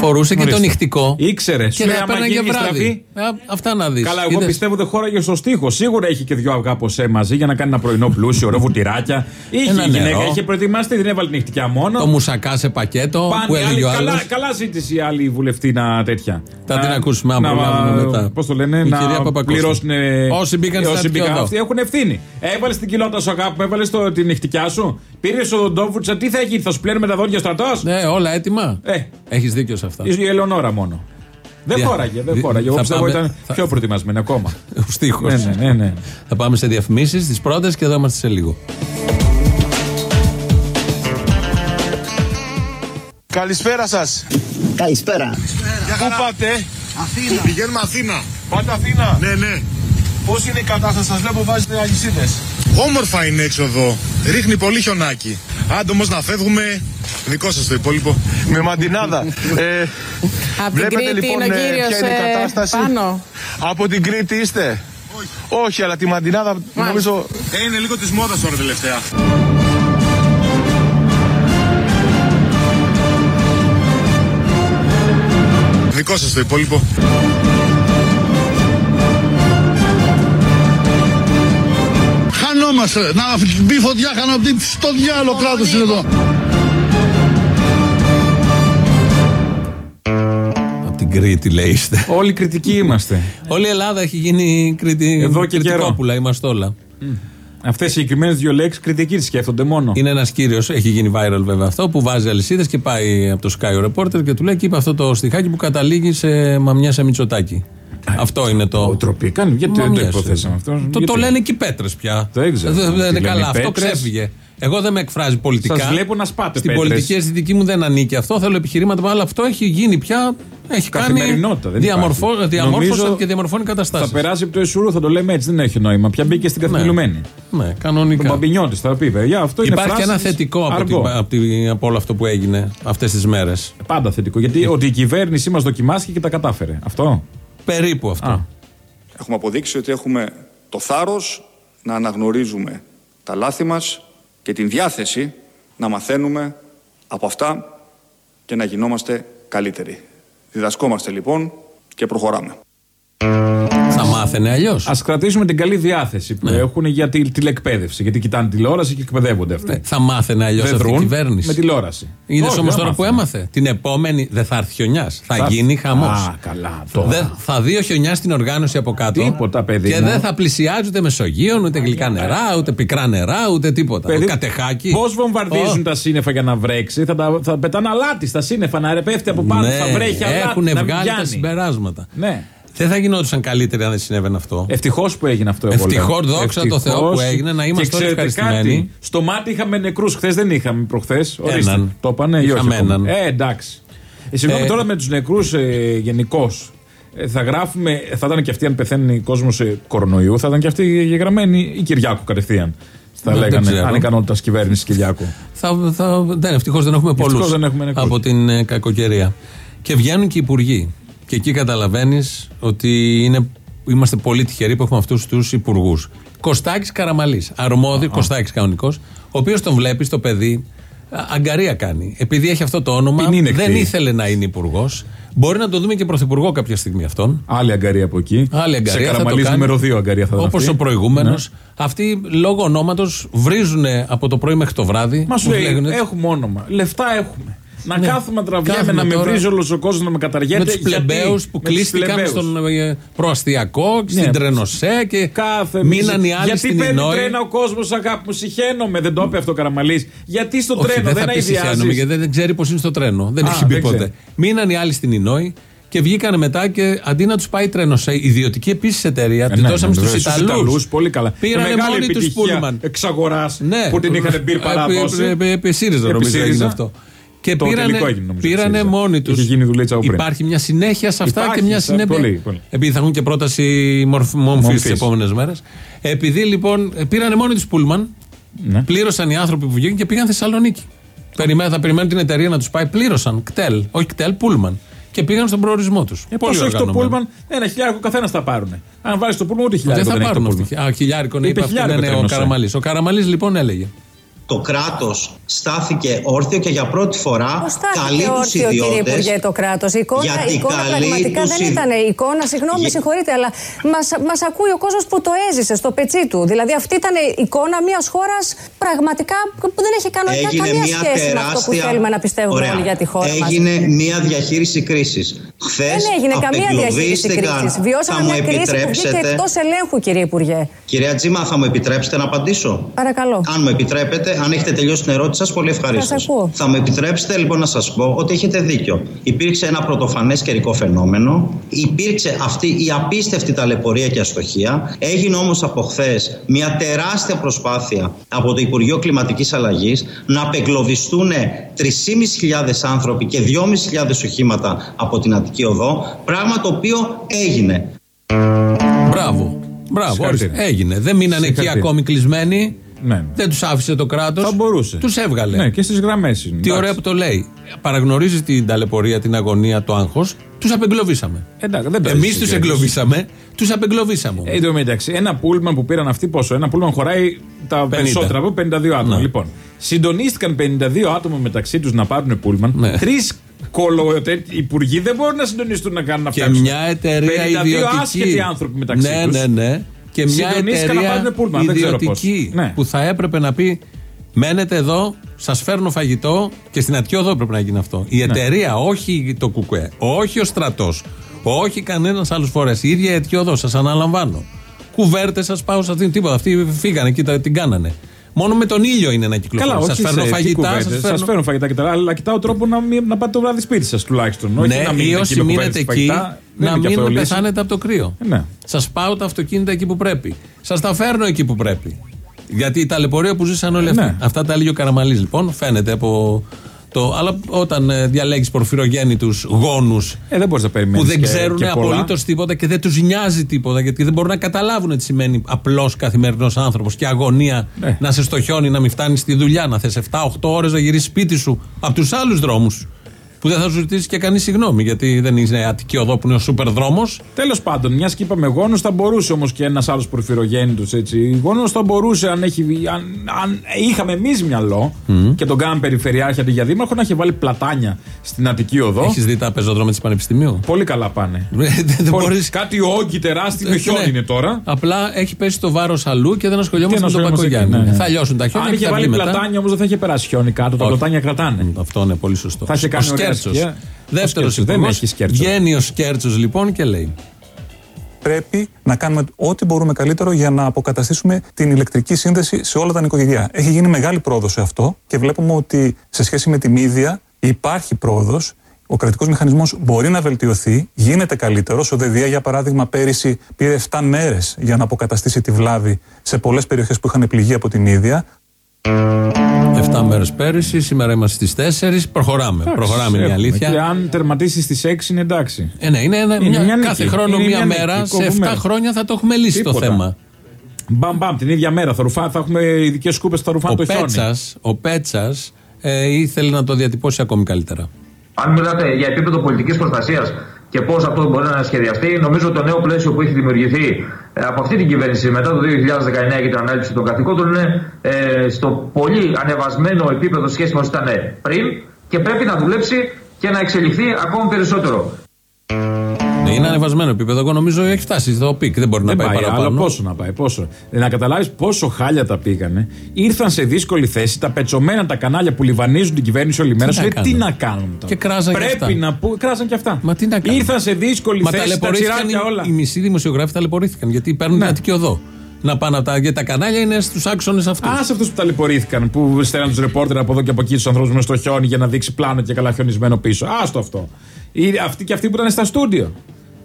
Φορούσε και το
Ορίστε.
νυχτικό.
Ήξερες.
Και
Σου λέει,
θα
άμα
έπαιρνα και
γίνει
βράδυ.
στραβή.
Ε, Αυτά να δεις.
Καλά, εγώ πιστεύω δεν χώραγε στο στίχο. Σίγουρα έχει και δυο αυγά από σε μαζί για να κάνει ένα πρωινό πλούσιο, ωραίο βουτυράκια. Είχε
Ένα
η γυναίκα,
νερό.
είχε προετοιμαστεί, δεν έβαλε νυχτικά μόνο.
Το μουσακά σε πακέτο
Πάνε
που
οι
έλεγε
άλλοι,
ο άλλος.
καλά, καλά ζήτησε η άλλη βουλευτή να τέτοια.
Θα την ακούσουμε, αν προλάβουμε μετά.
Πώς το λένε,
Η
να
κυρία Παπακώστα.
πληρώσουν.
Όσοι μπήκαν στην Αττική Οδό.
Αυτοί έχουν ευθύνη. Έβαλες την κοιλότα σου αγάπη, έβαλες την νυχτικιά σου. Πήρες ο Ντόβουτσα, τι θα γίνει, θα σου πλένει με τα δόντια στρατός;
Ναι, όλα έτοιμα.
Ε.
Έχεις δίκιο σε αυτά.
Η Ελεονόρα μόνο. Δεν
Δια-
χώραγε, δεν
δι-
χώραγε. Εγώ
θα
πιστεύω
πάμε-
ήταν
θα-
πιο προετοιμασμένη ακόμα.
Ο στίχος.
Ναι, ναι, ναι, ναι.
Θα πάμε σε διαφημίσεις, τις πρώτες και εδώ είμαστε σε λίγο.
Καλησπέρα σας.
Καλησπέρα.
Πού πάτε;
Αθήνα.
Πηγαίνουμε Αθήνα. Πάτε Αθήνα. Ναι, ναι. Πώς είναι η κατάσταση, σας βλέπω βάζετε αλυσίδες. Όμορφα είναι έξω εδώ. Ρίχνει πολύ χιονάκι. Άντε όμως να φεύγουμε. Δικό σας το υπόλοιπο. Με μαντινάδα. ε,
Από την
βλέπετε
Κρήτη
λοιπόν
είναι ο
ε,
κύριος
ποια είναι η
ε,
κατάσταση;
πάνω.
Από την Κρήτη είστε; Όχι. Όχι, αλλά τη μαντινάδα νομίζω... Ε, είναι λίγο της μόδας τώρα τελευταία. Δικό σας το υπόλοιπο.
Χανόμαστε. Να μπει φωτιά, χανόμαστε. Στο διάλογο κράτος είναι εδώ.
Από την Κρήτη, λέει είστε.
Όλοι κριτικοί είμαστε.
Όλη η Ελλάδα έχει γίνει Κρήτη.
Εδώ και καιρό.
κριτικόπουλα, είμαστε όλα.
Αυτές οι συγκεκριμένες δύο λέξεις κριτικοί τις σκέφτονται μόνο.
Είναι ένας κύριος, έχει γίνει viral βέβαια αυτό, που βάζει αλυσίδες και πάει από το Sky ο reporter και του λέει και είπε αυτό το στιχάκι που καταλήγει σε μαμιά σε μυτσοτάκι. Αυτό είναι το.
Τροπή κάνει. Γιατί δεν το
Μαμιές.
υποθέσαμε αυτό.
Το,
Γιατί;
το λένε και οι πέτρες πια.
Δεν ξέρω.
Δεν, δεν
Τι
είναι
λένε
καλά.
οι
Αυτό
πέτρες;
ξέφυγε. Εγώ δεν με εκφράζει πολιτικά.
Σας βλέπω να σπάτε
Στην
πέτρες.
πολιτική αισθητική μου δεν ανήκει αυτό. Θέλω επιχειρήματα, αλλά αυτό έχει γίνει πια. Έχει κάνει.
Καθημερινότητα, δεν
διαμορφώ,
υπάρχει.
διαμόρφωσαν
Νομίζω
και διαμορφώνει καταστάσεις.
Θα περάσει από το Εσουρού, θα το λέμε έτσι, δεν έχει νόημα. Πια μπήκε στην καθημερινή.
Ναι, κανονικά.
Ο Μπαμπινιώτης θα πει, παιδιά, αυτό είναι
Υπάρχει και ένα
φράσεις
θετικό από,
αργό.
την- από, τη- από όλο αυτό που έγινε αυτές τις μέρες.
Πάντα θετικό. Γιατί ότι η κυβέρνησή μας δοκιμάστηκε και τα κατάφερε. Αυτό.
Περίπου αυτό.
Έχουμε αποδείξει ότι έχουμε το θάρρος να αναγνωρίζουμε τα λάθη μας και την διάθεση να μαθαίνουμε από αυτά και να γινόμαστε καλύτεροι. Διδασκόμαστε λοιπόν και προχωράμε.
Θα μάθαινε αλλιώς.
Α κρατήσουμε την καλή διάθεση που έχουν για τη τηλεκπαίδευση. Γιατί κοιτάνε τηλεόραση και εκπαιδεύονται αυτοί.
Θα μάθαινε αλλιώς
Δεν
αυτή η
δρούν
κυβέρνηση.
με τηλεόραση.
Είδες
Όχι,
όμως
δεν
τώρα που
μάθαινε.
έμαθε. Την επόμενη δεν θα έρθει χιονιάς. Θα,
Θα-
γίνει χαμός.
Α, καλά, τώρα.
Δεν, θα δει ο χιονιάς στην οργάνωση από κάτω.
Τίποτα, παιδί
Και
μου.
δεν θα πλησιάζει ούτε Μεσογείων, ούτε γλυκά νερά, ούτε πικρά νερά, ούτε τίποτα.
Παιδί,
Ο κατεχάκι.
Πώς βομβαρδίζουν
Ω.
τα σύννεφα για να βρέξει, θα, τα, θα πετάνε αλάτι στα σύννεφα να ρεπέφτει από πάνω,
Ναι,
θα βρέχει αλάτι.
έχουν
να μην
βγάλει τα
πιάνει.
συμπεράσματα.
Ναι.
Δεν θα γινόντουσαν καλύτεροι αν δεν συνέβαινε αυτό.
Ευτυχώς που έγινε αυτό. εγώ
Ευτυχώς,
λέω.
δόξα τω Θεώ που έγινε, να είμαστε
και
όλοι
ξέρετε
ευχαριστημένοι.
Κάτι, στο μάτι είχαμε νεκρούς. Χθες δεν είχαμε προχθές. Ορίστε.
Έναν.
Το είπανε ή όχι.
Είχαμε
ακόμα;
έναν.
Ε, εντάξει. Ε, συγγνώμη
Ε,
τώρα με τους νεκρούς ε, γενικώς. θα γράφουμε, θα ήταν και αυτοί αν πεθαίνει κόσμος ε, κορονοϊού, θα ήταν και αυτοί γεγραμμένοι ή Κυριάκου κατευθείαν. Θα
Ναι, δεν
λέγανε
ξέρω.
ανικανότητα κυβέρνηση Κυριάκου.
Θα, θα, δεν, ευτυχώς δεν έχουμε
Ευτυχώς
πολλούς
δεν έχουμε νεκρούς.
από την ε, κακοκαιρία. Και βγαίνουν και οι υπουργοί. Και εκεί καταλαβαίνεις ότι είναι, είμαστε πολύ τυχεροί που έχουμε αυτούς τους υπουργούς. Κωστάκης Καραμαλής. Αρμόδιο Κωστάκης κανονικός, ο οποίος τον βλέπεις το παιδί. α, Αγκαρία κάνει. Επειδή έχει αυτό το όνομα,
Πινίνεκτη.
δεν ήθελε να είναι υπουργός. Μπορεί να το δούμε και πρωθυπουργό κάποια στιγμή αυτόν.
Άλλη αγκαρία από εκεί.
Άλλη αγκαρία.
Σε
θα το
Καραμαλής
κάνει.
νούμερο 2 αγκαρία θα ήταν
Όπως
αυτή.
ο προηγούμενος.
Ναι.
Αυτοί λόγω ονόματος βρίζουν από το πρωί μέχρι το βράδυ.
Μα σου
Μου
λέει,
λέγουνε,
έχουμε όνομα. Λεφτά έχουμε. Να
Ναι.
κάθομαι να τραβιέμαι,
Κάθομαι
να με
τώρα
βρίζει όλος ο κόσμος, να με καταργέται.
με τους
Γιατί;
πλεμπαίους που
Με τους
κλείστηκαν
πλεμπαίους.
στον ε, προαστιακό,
Ναι.
στην Τρενοσέ και
Κάθε
μείναν οι
μισή-
άλλοι
Γιατί
στην
παίρνει
Ινόη.
τρένα ο κόσμος, αγάπη μου, συχαίνομαι. Δεν το είπε αυτό ο Καραμαλής. Γιατί στο
Όχι,
τρένο
δεν
δεν
θα πει συχαίνομαι,
αειδιάζει.
γιατί δεν ξέρει πώ είναι στο τρένο. Δεν
Α,
έχει πει
δεν
ποτέ.
ξέρει.
Μείναν οι άλλοι στην Ινόη και βγήκανε μετά και αντί να τους πάει τρένο σε ιδιωτική επίσης εταιρεία, τη δώσαμε στους Ιταλούς.
Πολύ καλά.
Πήρανε
Και μεγάλη
μόνοι τους
επιτυχία
Πούλμαν.
Εξαγοράς
Ναι.
που την είχαν μπει παράδοση.
Επί- επί- Επί ΣΥΡΙΖΑ
Επί
νομίζω έγινε
ΣΥΡΙΖΑ.
αυτό. Και
Το
πήρανε,
τελικό έγινε, νομίζω,
πήρανε
ΣΥΡΙΖΑ.
μόνοι τους.
Είχε γίνει δουλίτσα από πριν.
Υπάρχει μια συνέχεια σε αυτά
Υπάρχει,
και μια
σε-
συνέπεια.
πολύ, πολύ.
Επειδή θα έχουν και πρόταση μορφ, μομφής
Μομφής.
τι επόμενες μέρες. Επειδή λοιπόν ε, πήρανε μόνοι τους Πούλμαν,
Ναι.
πλήρωσαν οι άνθρωποι που βγήκαν και πήγαν Θεσσαλονίκη. Περιμέ- θα περιμένουν την εταιρεία να τους πάει. Πλήρωσαν κτέλ, όχι κτέλ, Πούλμαν. Και πήγαν στον προορισμό τους.
Ε, Πόσο έχει το πούλμαν, ένα χιλιάρικο καθένας θα πάρουν. Αν βάλει το πούλμαν, ούτε
Δεν
χιλιάρικο
θα
δεν έχει το
πάρουν
πούλμαν.
αυτή. Α, χιλιάρικο ναι,
Είπε
είπε αυτό. Ναι,
χιλιάρικο
ναι, ο
τρένος, ε.
Καραμαλής. Ο Καραμαλής λοιπόν έλεγε
το κράτος στάθηκε όρθιο και για πρώτη φορά
Πώς στάθηκε
καλεί τους
όρθιο, κύριε
ιδιώτες.
Υπουργέ, το κράτος; Η εικόνα,
Γιατί
η εικόνα
καλεί
πραγματικά
τους
δεν
ιδι-
ήταν εικόνα. Συγγνώμη, με
Γε-
συγχωρείτε, αλλά μα μας ακούει ο κόσμος που το έζησε στο πετσί του. Δηλαδή, αυτή ήταν η εικόνα μιας χώρας πραγματικά που δεν έχει κανονικά
Έγινε
καμία
μια
σχέση με αυτό που
τεράστια.
θέλουμε να πιστεύουμε
Ωραία.
όλοι για τη χώρα μας.
Έγινε μια διαχείριση κρίσης. Χθες
Δεν έγινε καμία διαχείριση κρίσης. Βιώσαμε μια κρίση που βγήκε εκτός ελέγχου, κύριε Υπουργέ.
Κυρία Τζίμα, θα μου επιτρέψετε να απαντήσω;
Παρακαλώ.
Αν μου επιτρέπετε, αν έχετε τελειώσει την ερώτηση σας, πολύ ευχαρίστως.
Σας ακούω.
Θα μου επιτρέψετε λοιπόν να σας πω ότι έχετε δίκιο. Υπήρξε ένα πρωτοφανές καιρικό φαινόμενο. Υπήρξε αυτή η απίστευτη ταλαιπωρία και αστοχία. Έγινε όμως από χθες μια τεράστια προσπάθεια από το Υπουργείο Κλιματικής Αλλαγής να απεγκλωβιστούν 3.500 άνθρωποι και 2.500 οχήματα από την Αττική Οδό. Πράγμα το οποίο έγινε.
Μπράβο. Μπράβο.
Συγχαρητήρια.
ορίστε. Έγινε. Δεν μείνανε εκεί
Συγχαρητήρια.
ακόμη κλεισμένοι.
Ναι.
Δεν τους άφησε το κράτος.
Θα μπορούσε.
Τους έβγαλε.
Ναι, και στις γραμμές είναι.
Τι ωραία που το λέει. Παραγνωρίζεις την ταλαιπωρία, την αγωνία, το άγχος. Τους απεγκλωβίσαμε.
Εντάξει, δεν το
Εμείς
έζησε
τους
και
εγκλωβίσαμε. Τους απεγκλωβίσαμε.
Ε, Εν τω μεταξύ, ένα πούλμαν που πήραν αυτοί πόσο. Ένα πούλμαν χωράει τα
50.
περισσότερα από 52 άτομα.
Ναι.
Λοιπόν, συντονίστηκαν 52 άτομα μεταξύ τους να πάρουν πούλμαν.
Ναι.
Τρεις κολοτε υπουργοί δεν μπορούν να συντονιστούν να κάνουν αυτά.
Και μια εταιρεία
52
ιδιωτική.
άσχετοι άνθρωποι μεταξύ
ναι,
τους.
ναι, ναι. Και μια
Συντονίστηκαν να
εταιρεία
πάρουν πούλμαν. Δεν ξέρω πώς.
ιδιωτική
Ναι.
που θα έπρεπε να πει Μένετε εδώ, σας φέρνω φαγητό και στην Αττική Οδό πρέπει να γίνει αυτό.
Ναι.
Η εταιρεία, όχι το κουκουέ, όχι ο στρατός, όχι κανένας άλλος φορέας. Η ίδια η Αττική Οδό, σας αναλαμβάνω. Κουβέρτες σας πάω σε αυτήν τίποτα. Αυτοί φύγανε και τα- την κάνανε. Μόνο με τον ήλιο είναι να κυκλοφορεί.
Καλά,
Σας
όχι
φέρνω
σε τι
φαγητά,
κουβέντες.
σας
Σας
φέρνω.
φέρνω φαγητά και τα άλλα, αλλά κοιτάω τρόπο να, μην- να πάτε το βράδυ σπίτι σας τουλάχιστον. Όχι
Ναι,
να
ή
μείνετε
όσοι
εκεί με
μείνετε
κουβέντες
εκεί,
φαγητά. Δεν
να
είναι και αυτό
μην
λύση.
πεθάνετε από το κρύο.
Ναι.
Σας πάω τα αυτοκίνητα εκεί που πρέπει. Σας τα φέρνω εκεί που πρέπει. Γιατί η ταλαιπωρία που ζήσαν όλοι αυτοί.
Ναι.
Αυτά τα έλεγε ο Καραμαλής λοιπόν, φαίνεται από το. Αλλά όταν διαλέγεις πορφυρογέννητους γόνους
Ε, δεν μπορείς να περιμένεις.
που δεν ξέρουν απολύτως τίποτα και δεν τους νοιάζει τίποτα γιατί δεν μπορούν να καταλάβουν τι σημαίνει απλός καθημερινός άνθρωπος και αγωνία
Ναι.
να σε στο χιόνι, να μην φτάνεις στη δουλειά, να θες 7-8 ώρες να γυρίσεις σπίτι σου από τους άλλους δρόμους. Που δεν θα σου ζητήσει και κανείς συγγνώμη γιατί δεν είναι Αττική Οδό που είναι ο σούπερ δρόμος.
Τέλος πάντων, μιας και είπαμε γόνος, θα μπορούσε όμως και ένας άλλος προφυρογέννητο έτσι. Γόνος θα μπορούσε, αν, έχει, αν, αν είχαμε εμείς μυαλό και τον κάναμε περιφερειάρχη αντί για δήμαρχο, να έχει βάλει πλατάνια στην Αττική Οδό.
Έχεις δει τα πεζοδρόμια της Πανεπιστημίου;
Πολύ καλά πάνε.
Δεν
Πολύ-
μπορείς-
Κάτι όγκη τεράστιο με χιόνι
Ναι.
είναι τώρα.
Απλά έχει πέσει το βάρος αλλού και δεν ασχολιόμαστε
Τι
με τον
να ασχολούμαστε
Πακογιάννη.
εκεί, ναι, ναι.
Θα λιώσουν τα χιόνια
Αν
και
είχε
θα
βάλει
βγει μετά.
πλατάνια όμως δεν θα είχε περάσει χιόνι κάτω. Τα
Όχι.
πλατάνια κρατάνε.
Αυτό είναι πολύ σωστό.
Θα είχε κάνει
ο
ωραία
Σκέρτσος.
στοιχεία.
Δεύτερος
Ο Σκέρτσος δεν
υπουργός.
έχεις Σκέρτσο.
Βγαίνει ο Σκέρτσο λοιπόν και λέει.
πρέπει να κάνουμε ό,τι μπορούμε καλύτερο για να αποκαταστήσουμε την ηλεκτρική σύνδεση σε όλα τα νοικοκυριά. Έχει γίνει μεγάλη πρόοδος σε αυτό και βλέπουμε ότι σε σχέση με τη μύδια υπάρχει πρόοδος. Ο κρατικός μηχανισμός μπορεί να βελτιωθεί, γίνεται καλύτερος. Ο ΔΕΔΙΑ, για παράδειγμα, πέρυσι πήρε 7 μέρες για να αποκαταστήσει τη βλάβη σε πολλές περιοχές που είχαν πληγεί από την ίδια.
7 μέρες πέρυσι, σήμερα είμαστε στις 4. Προχωράμε.
Εντάξει,
Προχωράμε είναι η
έχουμε.
αλήθεια.
Και αν τερματίσει στις 6 είναι εντάξει.
Ε, ναι, είναι, ένα,
Είναι
μια,
μια νίκη.
κάθε χρόνο
Είναι
μία
μια νίκη.
μέρα. Σε
Κόβουμε.
7 χρόνια θα το έχουμε λύσει το
Τίποτα.
θέμα.
Μπαμ, μπαμ, την ίδια μέρα θα, ρουφά, θα έχουμε ειδικές σκούπες που θα ρουφάνε
Ο
το χιόνι.
Πέτσας, ο Πέτσας ε, ήθελε να το διατυπώσει ακόμη καλύτερα.
Αν μιλάτε για επίπεδο πολιτικής προστασίας και πώς αυτό μπορεί να σχεδιαστεί, νομίζω το νέο πλαίσιο που έχει δημιουργηθεί ε, από αυτή την κυβέρνηση μετά το 2019 και την ανάληψη των καθηκόντων είναι ε, στο πολύ ανεβασμένο επίπεδο σχέση με όσο ήταν πριν και πρέπει να δουλέψει και να εξελιχθεί ακόμη περισσότερο.
Ναι, είναι ανεβασμένο επίπεδο. Εγώ νομίζω έχει φτάσει στο peak. Δεν μπορεί
Δεν
να πάει,
πάει,
παραπάνω.
αλλά πόσο να πάει, πόσο. Ε, Να καταλάβεις πόσο χάλια τα πήγανε. Ήρθαν σε δύσκολη θέση τα πετσωμένα τα κανάλια που λιβανίζουν την κυβέρνηση όλη μέρα.
Τι
Σου
να
λέει τι
κάνουν;
να κάνουν τώρα;
Και κράζαν και
Πρέπει
αυτά.
να πω. Κράζαν και αυτά.
Μα τι να κάνουν;
Ήρθαν σε δύσκολη
Μα
θέση τα
ταλαιπωρήθηκαν
τσιράκια
οι,
όλα.
οι μισοί δημοσιογράφοι ταλαιπωρήθηκαν γιατί παίρνουν
Ναι.
την Αττική Οδό. Να πάνε από τα, γιατί τα κανάλια είναι στους άξονες αυτούς.
Α αυτούς που ταλαιπωρήθηκαν, που στέλναν τους ρεπόρτερ από εδώ και από εκεί τους ανθρώπους με στο χιόνι για να δείξει πλάνο και καλά χιονισμένο πίσω. Άστο αυτό. Ή αυτοί και αυτοί που ήταν στα στούντιο.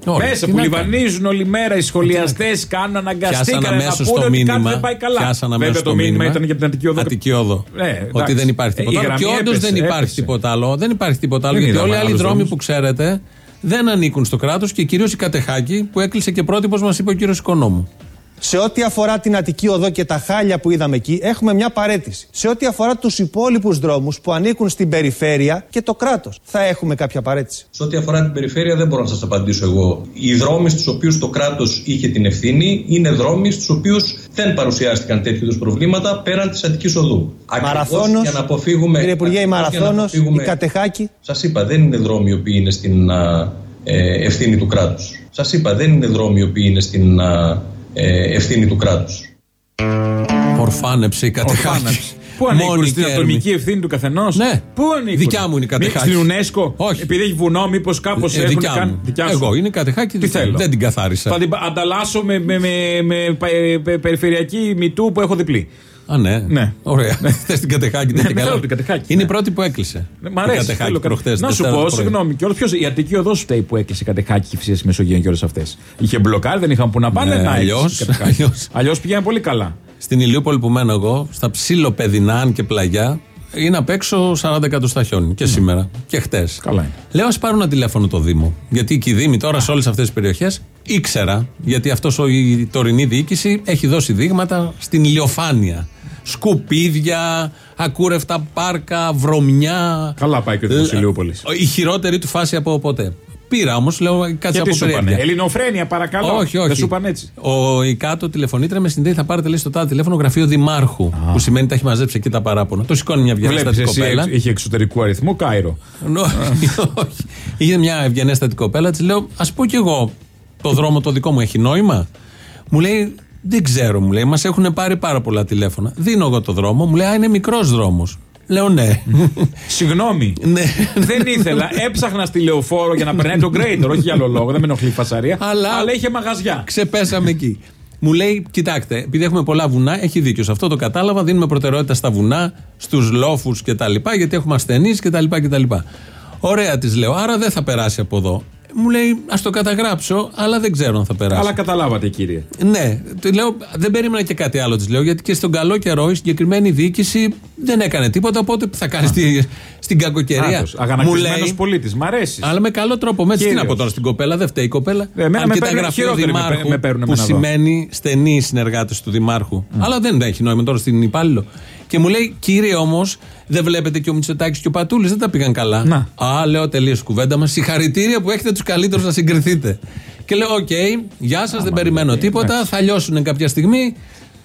Ωραία,
Μέσα
τι
που
να
λιβανίζουν όλη μέρα οι σχολιαστές κάνουν αναγκαστήκαν
Πιάσαν
να
αμέσως
πούνε
το
ότι κάτι
μήνυμα.
δεν πάει καλά.
Πιάσαν
Βέβαια
αμέσως
το μήνυμα ήταν για την Αττική Οδό.
Αττική Οδό.
Ναι, εντάξει.
ότι δεν υπάρχει
Ε, η
τίποτα άλλο. Και
γραμμή
όντως
έπεσε,
δεν υπάρχει
έπεσε.
τίποτα άλλο. Δεν υπάρχει τίποτα άλλο.
Δεν
γιατί
είδαμε
όλοι οι άλλοι
άλλους
δρόμοι
δρόμους.
που ξέρετε δεν ανήκουν στο κράτος και κυρίως η Κατεχάκη που έκλεισε και πρότυπος, μας είπε ο κύριος Οικονόμου.
Σε ό,τι αφορά την Αττική Οδό και τα χάλια που είδαμε εκεί, έχουμε μια παρέτηση. Σε ό,τι αφορά τους υπόλοιπους δρόμους που ανήκουν στην περιφέρεια και το κράτος, θα έχουμε κάποια παρέτηση.
Σε ό,τι αφορά την περιφέρεια, δεν μπορώ να σας απαντήσω εγώ. Οι δρόμοι στους οποίους το κράτος είχε την ευθύνη είναι δρόμοι στους οποίους δεν παρουσιάστηκαν τέτοιου είδους προβλήματα πέραν της Αττικής Οδού.
Μαραθώνος,
για να αποφύγουμε.
Κύριε Υπουργέ, η Μαραθώνος, η Κατεχάκη.
Σας είπα, δεν είναι δρόμοι οι οποίοι είναι στην α, ε, ευθύνη του κράτους. Σας είπα, δεν είναι δρόμοι οι οποίοι είναι στην α, ε, ευθύνη του κράτους.
Ορφάνεψε η κατεχάκη.
Πού ανήκουν
Μόνη
στην
Κέρμη.
ατομική ευθύνη του καθενός;
Ναι.
Πού ανήκουν;
Δικιά μου είναι η κατεχάκη.
Στην UNESCO.
Όχι.
Επειδή έχει βουνό, μήπως κάπως
Ε,
έχουν
δικιά
κάνει.
μου.
Δικιά σου.
Εγώ είναι κατεχάκη.
Τι θέλω.
Δεν την καθάρισα.
Θα την ανταλλάσσω με, με, με, με πα- πε- περιφερειακή μητού που έχω διπλή.
Α, ναι.
Ναι.
Ωραία. Θες την κατεχάκη. δεν
Ναι,
την
θέλω
καλά.
την Κατεχάκη,
Είναι
ναι.
η πρώτη που έκλεισε.
Ναι, Μ'
Η
αρέσει.
Κατεχάκη
θέλω
προχτές,
να σου
Δευτέρα
πω,
το πρωί.
συγγνώμη, και όλο ποιος, η Αττική οδός φταίει που έκλεισε κατεχάκι και φυσίες Μεσογείο και όλες αυτές. Είχε μπλοκάρει, δεν είχαν που να πάνε.
Ναι,
να
αλλιώς-
Αλλιώς πηγαίνει πολύ καλά.
Στην Ηλιούπολη που μένω εγώ, στα ψιλοπεδινά αν και πλαγιά, είναι απ' έξω 40 εκατοστά χιόνι. Και σήμερα και χτες.
Ναι. Καλά είναι.
Λέω, ας πάρουν ένα τηλέφωνο το Δήμο. Γιατί και οι Δήμοι τώρα σε όλες αυτές τις περιοχές ήξερα, γιατί αυτός η τωρινή διοίκηση έχει δώσει δείγματα στην ηλιοφάνεια. Σκουπίδια, ακούρευτα πάρκα, βρωμιά.
Καλά πάει και ο Δήμος Ηλιούπολης.
Η χειρότερη του φάση από ποτέ. Πήρα όμως, λέω, κάτσε
Γιατί
από
σου είπανε.
περιέργεια.
Ελληνοφρένεια, παρακαλώ.
Όχι, όχι.
Δεν σου είπαν έτσι.
Ο η κάτω τηλεφωνήτρια με συνδέει, θα πάρετε λέει στο τάδε τηλέφωνο γραφείο Δημάρχου. Που σημαίνει τα έχει μαζέψει εκεί τα παράπονα. Το σηκώνει μια
Βλέπεις
ευγενέστατη
εσύ,
κοπέλα.
είχε εξωτερικού αριθμού Κάιρο.
Νο- όχι. Είχε μια ευγενέστατη κοπέλα, της λέω, ας πω κι εγώ, το δρόμο το δικό μου έχει νόημα. Μου λέει, δεν ξέρω, μου λέει, μας έχουν πάρει πάρα πολλά τηλέφωνα. Δίνω εγώ το δρόμο, μου λέει, Α, είναι μικρός δρόμος. Λέω ναι.
Συγγνώμη.
ναι.
δεν ήθελα. Έψαχνα στη λεωφόρο για να περνάει το Greater, όχι για άλλο λόγο. Δεν με ενοχλεί η φασαρία.
Αλλά-
αλλά είχε μαγαζιά.
Ξεπέσαμε εκεί. Μου λέει, κοιτάξτε, επειδή έχουμε πολλά βουνά, έχει δίκιο. Σε αυτό το κατάλαβα. Δίνουμε προτεραιότητα στα βουνά, στους λόφους κτλ. Γιατί έχουμε ασθενείς κτλ. κτλ. Ωραία, της λέω. Άρα δεν θα περάσει από εδώ. Μου λέει, ας το καταγράψω, αλλά δεν ξέρω αν θα περάσει.
Αλλά καταλάβατε, κύριε.
Ναι, του λέω, δεν περίμενα και κάτι άλλο της λέω, γιατί και στον καλό καιρό η συγκεκριμένη διοίκηση δεν έκανε τίποτα. Οπότε θα κάνει στη, στην κακοκαιρία.
Άτος, αγανακτισμένος πολίτης, μ' αρέσει.
Αλλά με καλό τρόπο. Με έτσι τι να
Κύριος.
πω τώρα στην κοπέλα, δεν φταίει η κοπέλα.
Ε, εμένα
Αν
με
και τα
παίρνουν-
γραφείο
χειρότεροι με
Δημάρχου,
παί- με παίρνουν
που
εμένα εδώ.
σημαίνει στενοί συνεργάτες του Δημάρχου. Αλλά δεν έχει νόημα τώρα στην υπάλληλο. Και μου λέει, κύριε όμως, δεν βλέπετε και ο Μητσοτάκης και ο Πατούλης δεν τα πήγαν καλά.
Να.
Α, λέω τελείως κουβέντα μας. Συγχαρητήρια που έχετε τους καλύτερους να συγκριθείτε. Και λέω, οκ, γεια σας, δεν περιμένω τίποτα. Θα λιώσουν κάποια στιγμή.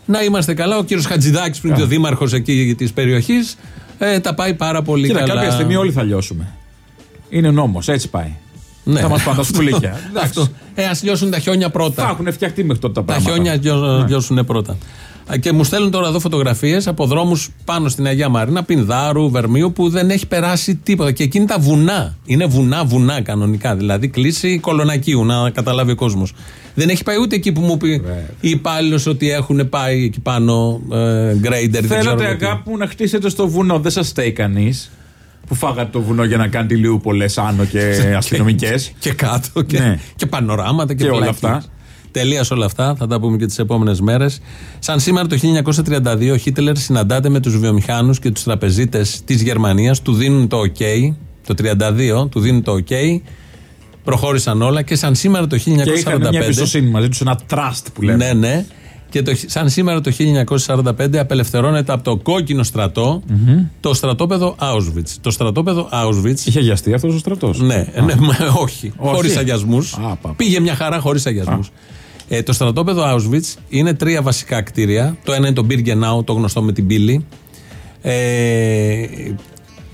Να είμαστε καλά. Ο κύριος Χατζηδάκης, πριν και ο δήμαρχος εκεί της περιοχής, ε, τα πάει πάρα πολύ
Κοίτα,
καλά.
κάποια στιγμή όλοι θα λιώσουμε. Είναι νόμος, έτσι πάει.
Ναι.
Θα μας πάνε τα σκουλίκια.
Αυτό. Ε, ας λιώσουν τα χιόνια πρώτα.
Θα έχουν φτιαχτεί μέχρι τότε τα
Τα
πράγματα.
χιόνια λιώ- λιώσουν πρώτα. Α, Και μου στέλνουν τώρα εδώ φωτογραφίες από δρόμους πάνω στην Αγία Μαρίνα, Πινδάρου, Βερμίου, που δεν έχει περάσει τίποτα. Και εκεί είναι τα βουνά. Είναι βουνά, βουνά κανονικά. Δηλαδή κλίση Κολωνακίου, να καταλάβει ο κόσμος. Δεν έχει πάει ούτε εκεί που μου πει η υπάλληλο ότι έχουν πάει εκεί πάνω ε, γκρέιντερ. δεν ξέρω
Θέλατε,
εγώ τι.
αγάπη μου, να χτίσετε στο βουνό. Δεν σας στέει κανείς. Που φάγατε το βουνό για να κάνετε Λιούπολες άνω και αστυνομικές.
και κάτω και,
Ναι.
και πανοράματα και,
Και όλα
πλάκες.
αυτά.
Τελεία όλα αυτά, θα τα πούμε και τις επόμενες μέρες. Σαν σήμερα το 1932, ο Χίτλερ συναντάται με τους βιομηχάνους και τους τραπεζίτες της Γερμανίας, του δίνουν το OK, το 32, του δίνουν το OK. Προχώρησαν όλα και σαν σήμερα το 1945.
Και είχαν μια εμπιστοσύνη μαζί τους, ένα trust που λέμε.
Ναι, ναι. Και το, σαν σήμερα το 1945 απελευθερώνεται από το κόκκινο στρατό το στρατόπεδο Auschwitz. Το στρατόπεδο Auschwitz.
Είχε αγιαστεί αυτός ο στρατός;
Ναι, ναι μα, όχι.
Όχι.
Χωρίς αγιασμούς.
Α, πα, πα.
Πήγε μια χαρά χωρίς αγιασμούς. Ε, το στρατόπεδο Auschwitz είναι τρία βασικά κτίρια. Το ένα είναι το Birkenau, το γνωστό με την πύλη. Ε,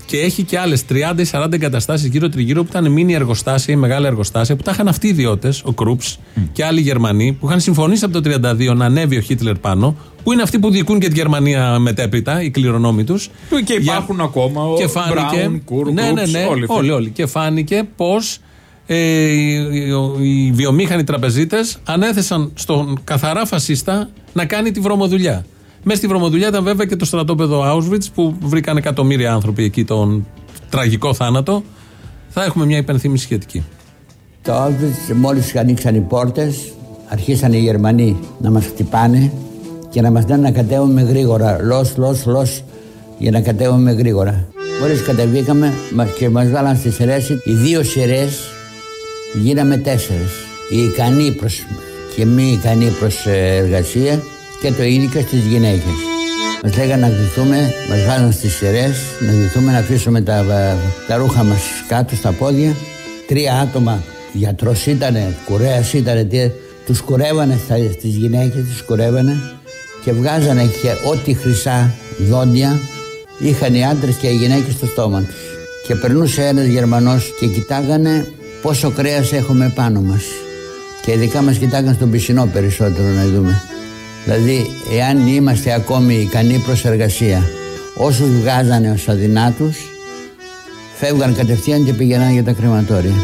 και έχει και άλλες 30 ή 40 εγκαταστάσεις γύρω τριγύρω που ήταν μίνι εργοστάσια ή μεγάλα εργοστάσια που τα είχαν αυτοί οι ιδιώτες, ο Κρούπς και άλλοι Γερμανοί, που είχαν συμφωνήσει από το 32 να ανέβει ο Χίτλερ πάνω, που είναι αυτοί που διοικούν και τη Γερμανία μετέπειτα, οι κληρονόμοι τους.
Και υπάρχουν ακόμα ο
και φάνηκε,
Μπράουν, Κουρ,
ναι, ναι,
Κρούπς,
ναι,
όλοι αυτοί.
όλοι, όλοι. Και φάνηκε πως ε, οι, οι βιομήχανοι τραπεζίτες ανέθεσαν στον καθαρά φασίστα να κάνει τη βρωμοδουλειά. Μέσα στη βρωμοδουλειά ήταν βέβαια και το στρατόπεδο Auschwitz που βρήκαν εκατομμύρια άνθρωποι εκεί τον τραγικό θάνατο. Θα έχουμε μια υπενθύμηση σχετική.
Το Auschwitz μόλις ανοίξαν οι πόρτες αρχίσαν οι Γερμανοί να μας χτυπάνε και να μας λένε να κατέβουμε γρήγορα. Λος, λος, λος για να κατέβουμε γρήγορα. Μόλις κατεβήκαμε μα- και μας βάλαν στη σειρές, οι δύο σειρές γίναμε τέσσερις. Οι ικανοί προς... και μη ικανοί προς ε, εργασία και το ίδιο και στις γυναίκες. Μας λέγανε να ντυθούμε, μας βάλαν στις σειρές, να ντυθούμε να αφήσουμε τα, ε, τα ρούχα μας κάτω στα πόδια. Τρία άτομα, γιατρός ήτανε, κουρέας ήτανε, τι, τους κουρεύανε στα, στις γυναίκες, τους κουρεύανε και βγάζανε και ό,τι χρυσά δόντια είχαν οι άντρες και οι γυναίκες στο στόμα τους. Και περνούσε ένας Γερμανός και κοιτάγανε πόσο κρέας έχουμε πάνω μας. Και ειδικά μας κοιτάγανε στον πισινό περισσότερο να δούμε. Δηλαδή, εάν είμαστε ακόμη ικανοί προς εργασία, όσους βγάζανε ως αδυνάτους, φεύγαν κατευθείαν και πηγαίναν για τα κρεματόρια.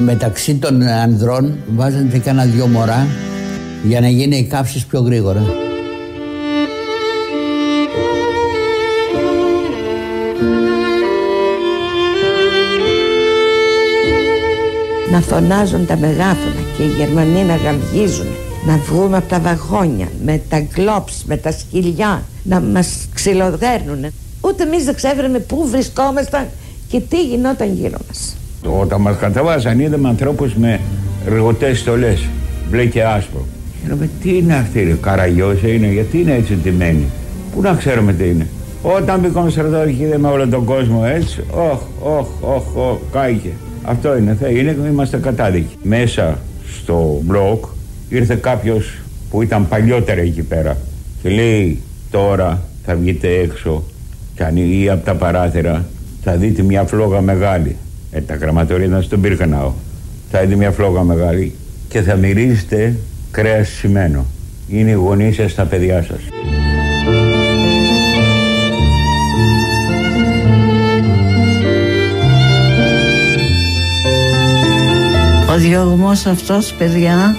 Μεταξύ των ανδρών βάζανε και κάνα δυο μωρά για να γίνει οι κάψεις πιο γρήγορα.
Να φωνάζουν τα μεγάφωνα και οι Γερμανοί να γαυγίζουν να βγούμε από τα βαγόνια με τα γκλόψ, με τα σκυλιά. Να μας ξυλοδέρνουν ούτε εμείς δεν ξέρουμε πού βρισκόμασταν και τι γινόταν γύρω μας.
Όταν μας κατεβάζαν είδαμε ανθρώπους με ρηγωτές στολές. Μπλε και άσπρο. Λέμε τι είναι αυτή ρε καραγιώσα είναι γιατί είναι έτσι τιμένη Πού να ξέρουμε τι είναι; Όταν μπήκαμε στρατό είδαμε όλο τον κόσμο έτσι. Όχ, όχ, όχ, όχ, κάηκε αυτό είναι, θα είναι, είμαστε κατάδικοι. Μέσα στο μπλοκ ήρθε κάποιος που ήταν παλιότερα εκεί πέρα και λέει τώρα θα βγείτε έξω και ανοίγει από τα παράθυρα θα δείτε μια φλόγα μεγάλη. Ε, τα γραμματορία ήταν στον Πύρκαναο. Θα δείτε μια φλόγα μεγάλη και θα μυρίζετε κρέας σημαίνω. Είναι οι γονείς σας τα παιδιά σας.
Ο διωγμός αυτός παιδιά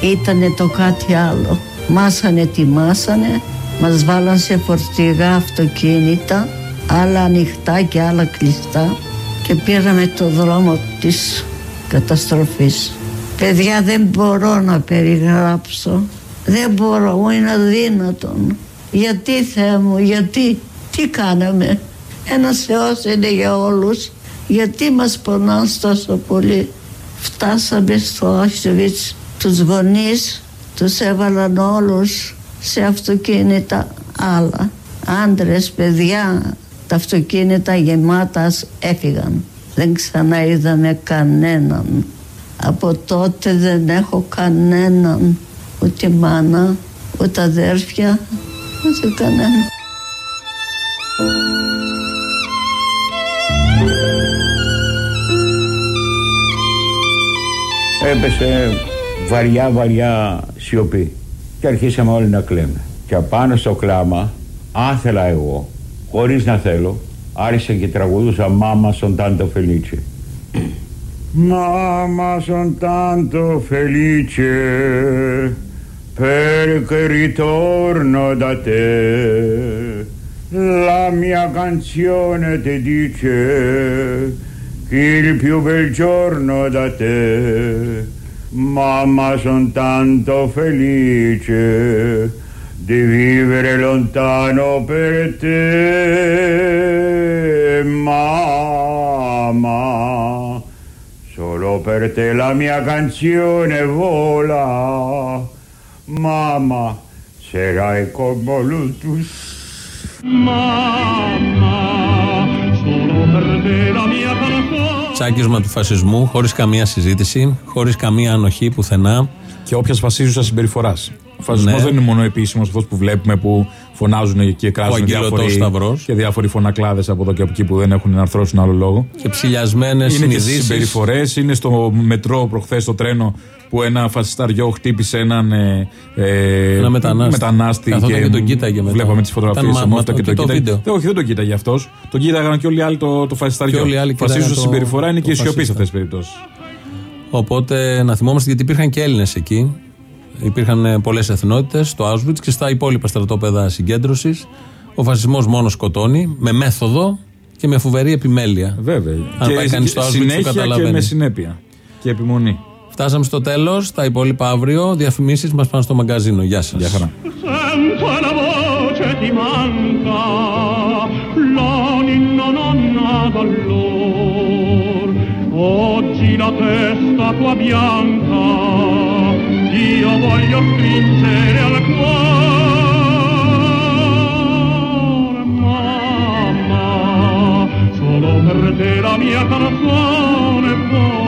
ήταν το κάτι άλλο. Μας ανετοιμάσανε Μας βάλαν σε φορτηγά αυτοκίνητα Άλλα ανοιχτά και άλλα κλειστά Και πήραμε το δρόμο της καταστροφής. Παιδιά δεν μπορώ να περιγράψω. Δεν μπορώ, μου είναι αδύνατον. Γιατί Θεέ μου, γιατί, τι κάναμε; Ένας Θεός είναι για όλους. Γιατί μας πονάς τόσο πολύ; Φτάσαμε στο Auschwitz, τους γονείς τους έβαλαν όλους σε αυτοκίνητα άλλα. Άντρες, παιδιά, τα αυτοκίνητα γεμάτα έφυγαν. Δεν ξανά είδαμε κανέναν. Από τότε δεν έχω κανέναν, ούτε μάνα, ούτε αδέρφια, ούτε κανένα.
Έπεσε βαριά βαριά σιωπή. Και αρχίσαμε όλοι να κλαίμε. Και απάνω στο κλάμα άθελα εγώ χωρίς να θέλω άρχισε και τραγουδούσα «Μάμα son tanto felice». Mamma son tanto felice perché ritorno da te la mia canzone ti dice il più bel giorno da te. Mamma, son tanto felice di vivere lontano per te, mamma. Solo per te la mia canzone vola, mamma, sarai come l'utus.
Mamma,
Τσάκισμα του φασισμού, χωρίς καμία συζήτηση, χωρίς καμία ανοχή πουθενά.
Και όποιας φασίζουσα συμπεριφοράς. Ο φασισμό
Ναι.
δεν είναι μόνο επίσημος αυτός που βλέπουμε που φωνάζουν και κράζουν
αγγελωτός
διάφοροι,
σταυρός.
και διάφοροι φωνακλάδες από εδώ και από εκεί που δεν έχουν να αρθρώσουν άλλο λόγο.
Και ψηλιασμένες
Είναι και στι
συνειδήσεις.
συμπεριφορές, είναι στο μετρό προχθές στο τρένο που ένα φασισταριό χτύπησε έναν ε, ε,
Ένα μετανάστη. Καθόταν και τον κοίταγε μετά.
Βλέπαμε τις φωτογραφίες
Ήταν
από
μα-
αυτό και
και
τον
το
κοίταγε.
βίντεο.
Δεν, όχι, δεν τον κοίταγε αυτός. Τον κοίταγαν και όλοι οι άλλοι το, το φασισταριό.
Και όλοι οι άλλοι
Φασίζουσα
κοίταγαν το-
συμπεριφορά είναι
το
και η σιωπής σε
φασίστα.
αυτές τις περιπτώσεις.
Οπότε να θυμόμαστε γιατί υπήρχαν και Έλληνες εκεί. Υπήρχαν πολλές εθνότητες στο Auschwitz και στα υπόλοιπα στρατόπεδα συγκέντρωσης. Ο φασισμός μόνο σκοτώνει με μέθοδο και με φοβερή επιμέλεια.
Βέβαια.
Αν
και
πάει κανείς στο Auschwitz, το
συνέχεια και
καταλαβαίνει.
με συνέπεια. Και επιμονή.
Φτάσαμε στο τέλος. Τα υπόλοιπα αύριο. Διαφημίσεις μας πάνε στο μαγκαζίνο. Γεια σας. Γεια χαρά.
Sento la voce ti manca, la ninna nonna d'allor. Oggi la testa tua bianca, Voglio stringere al cuore, mamma, solo per te la mia canzone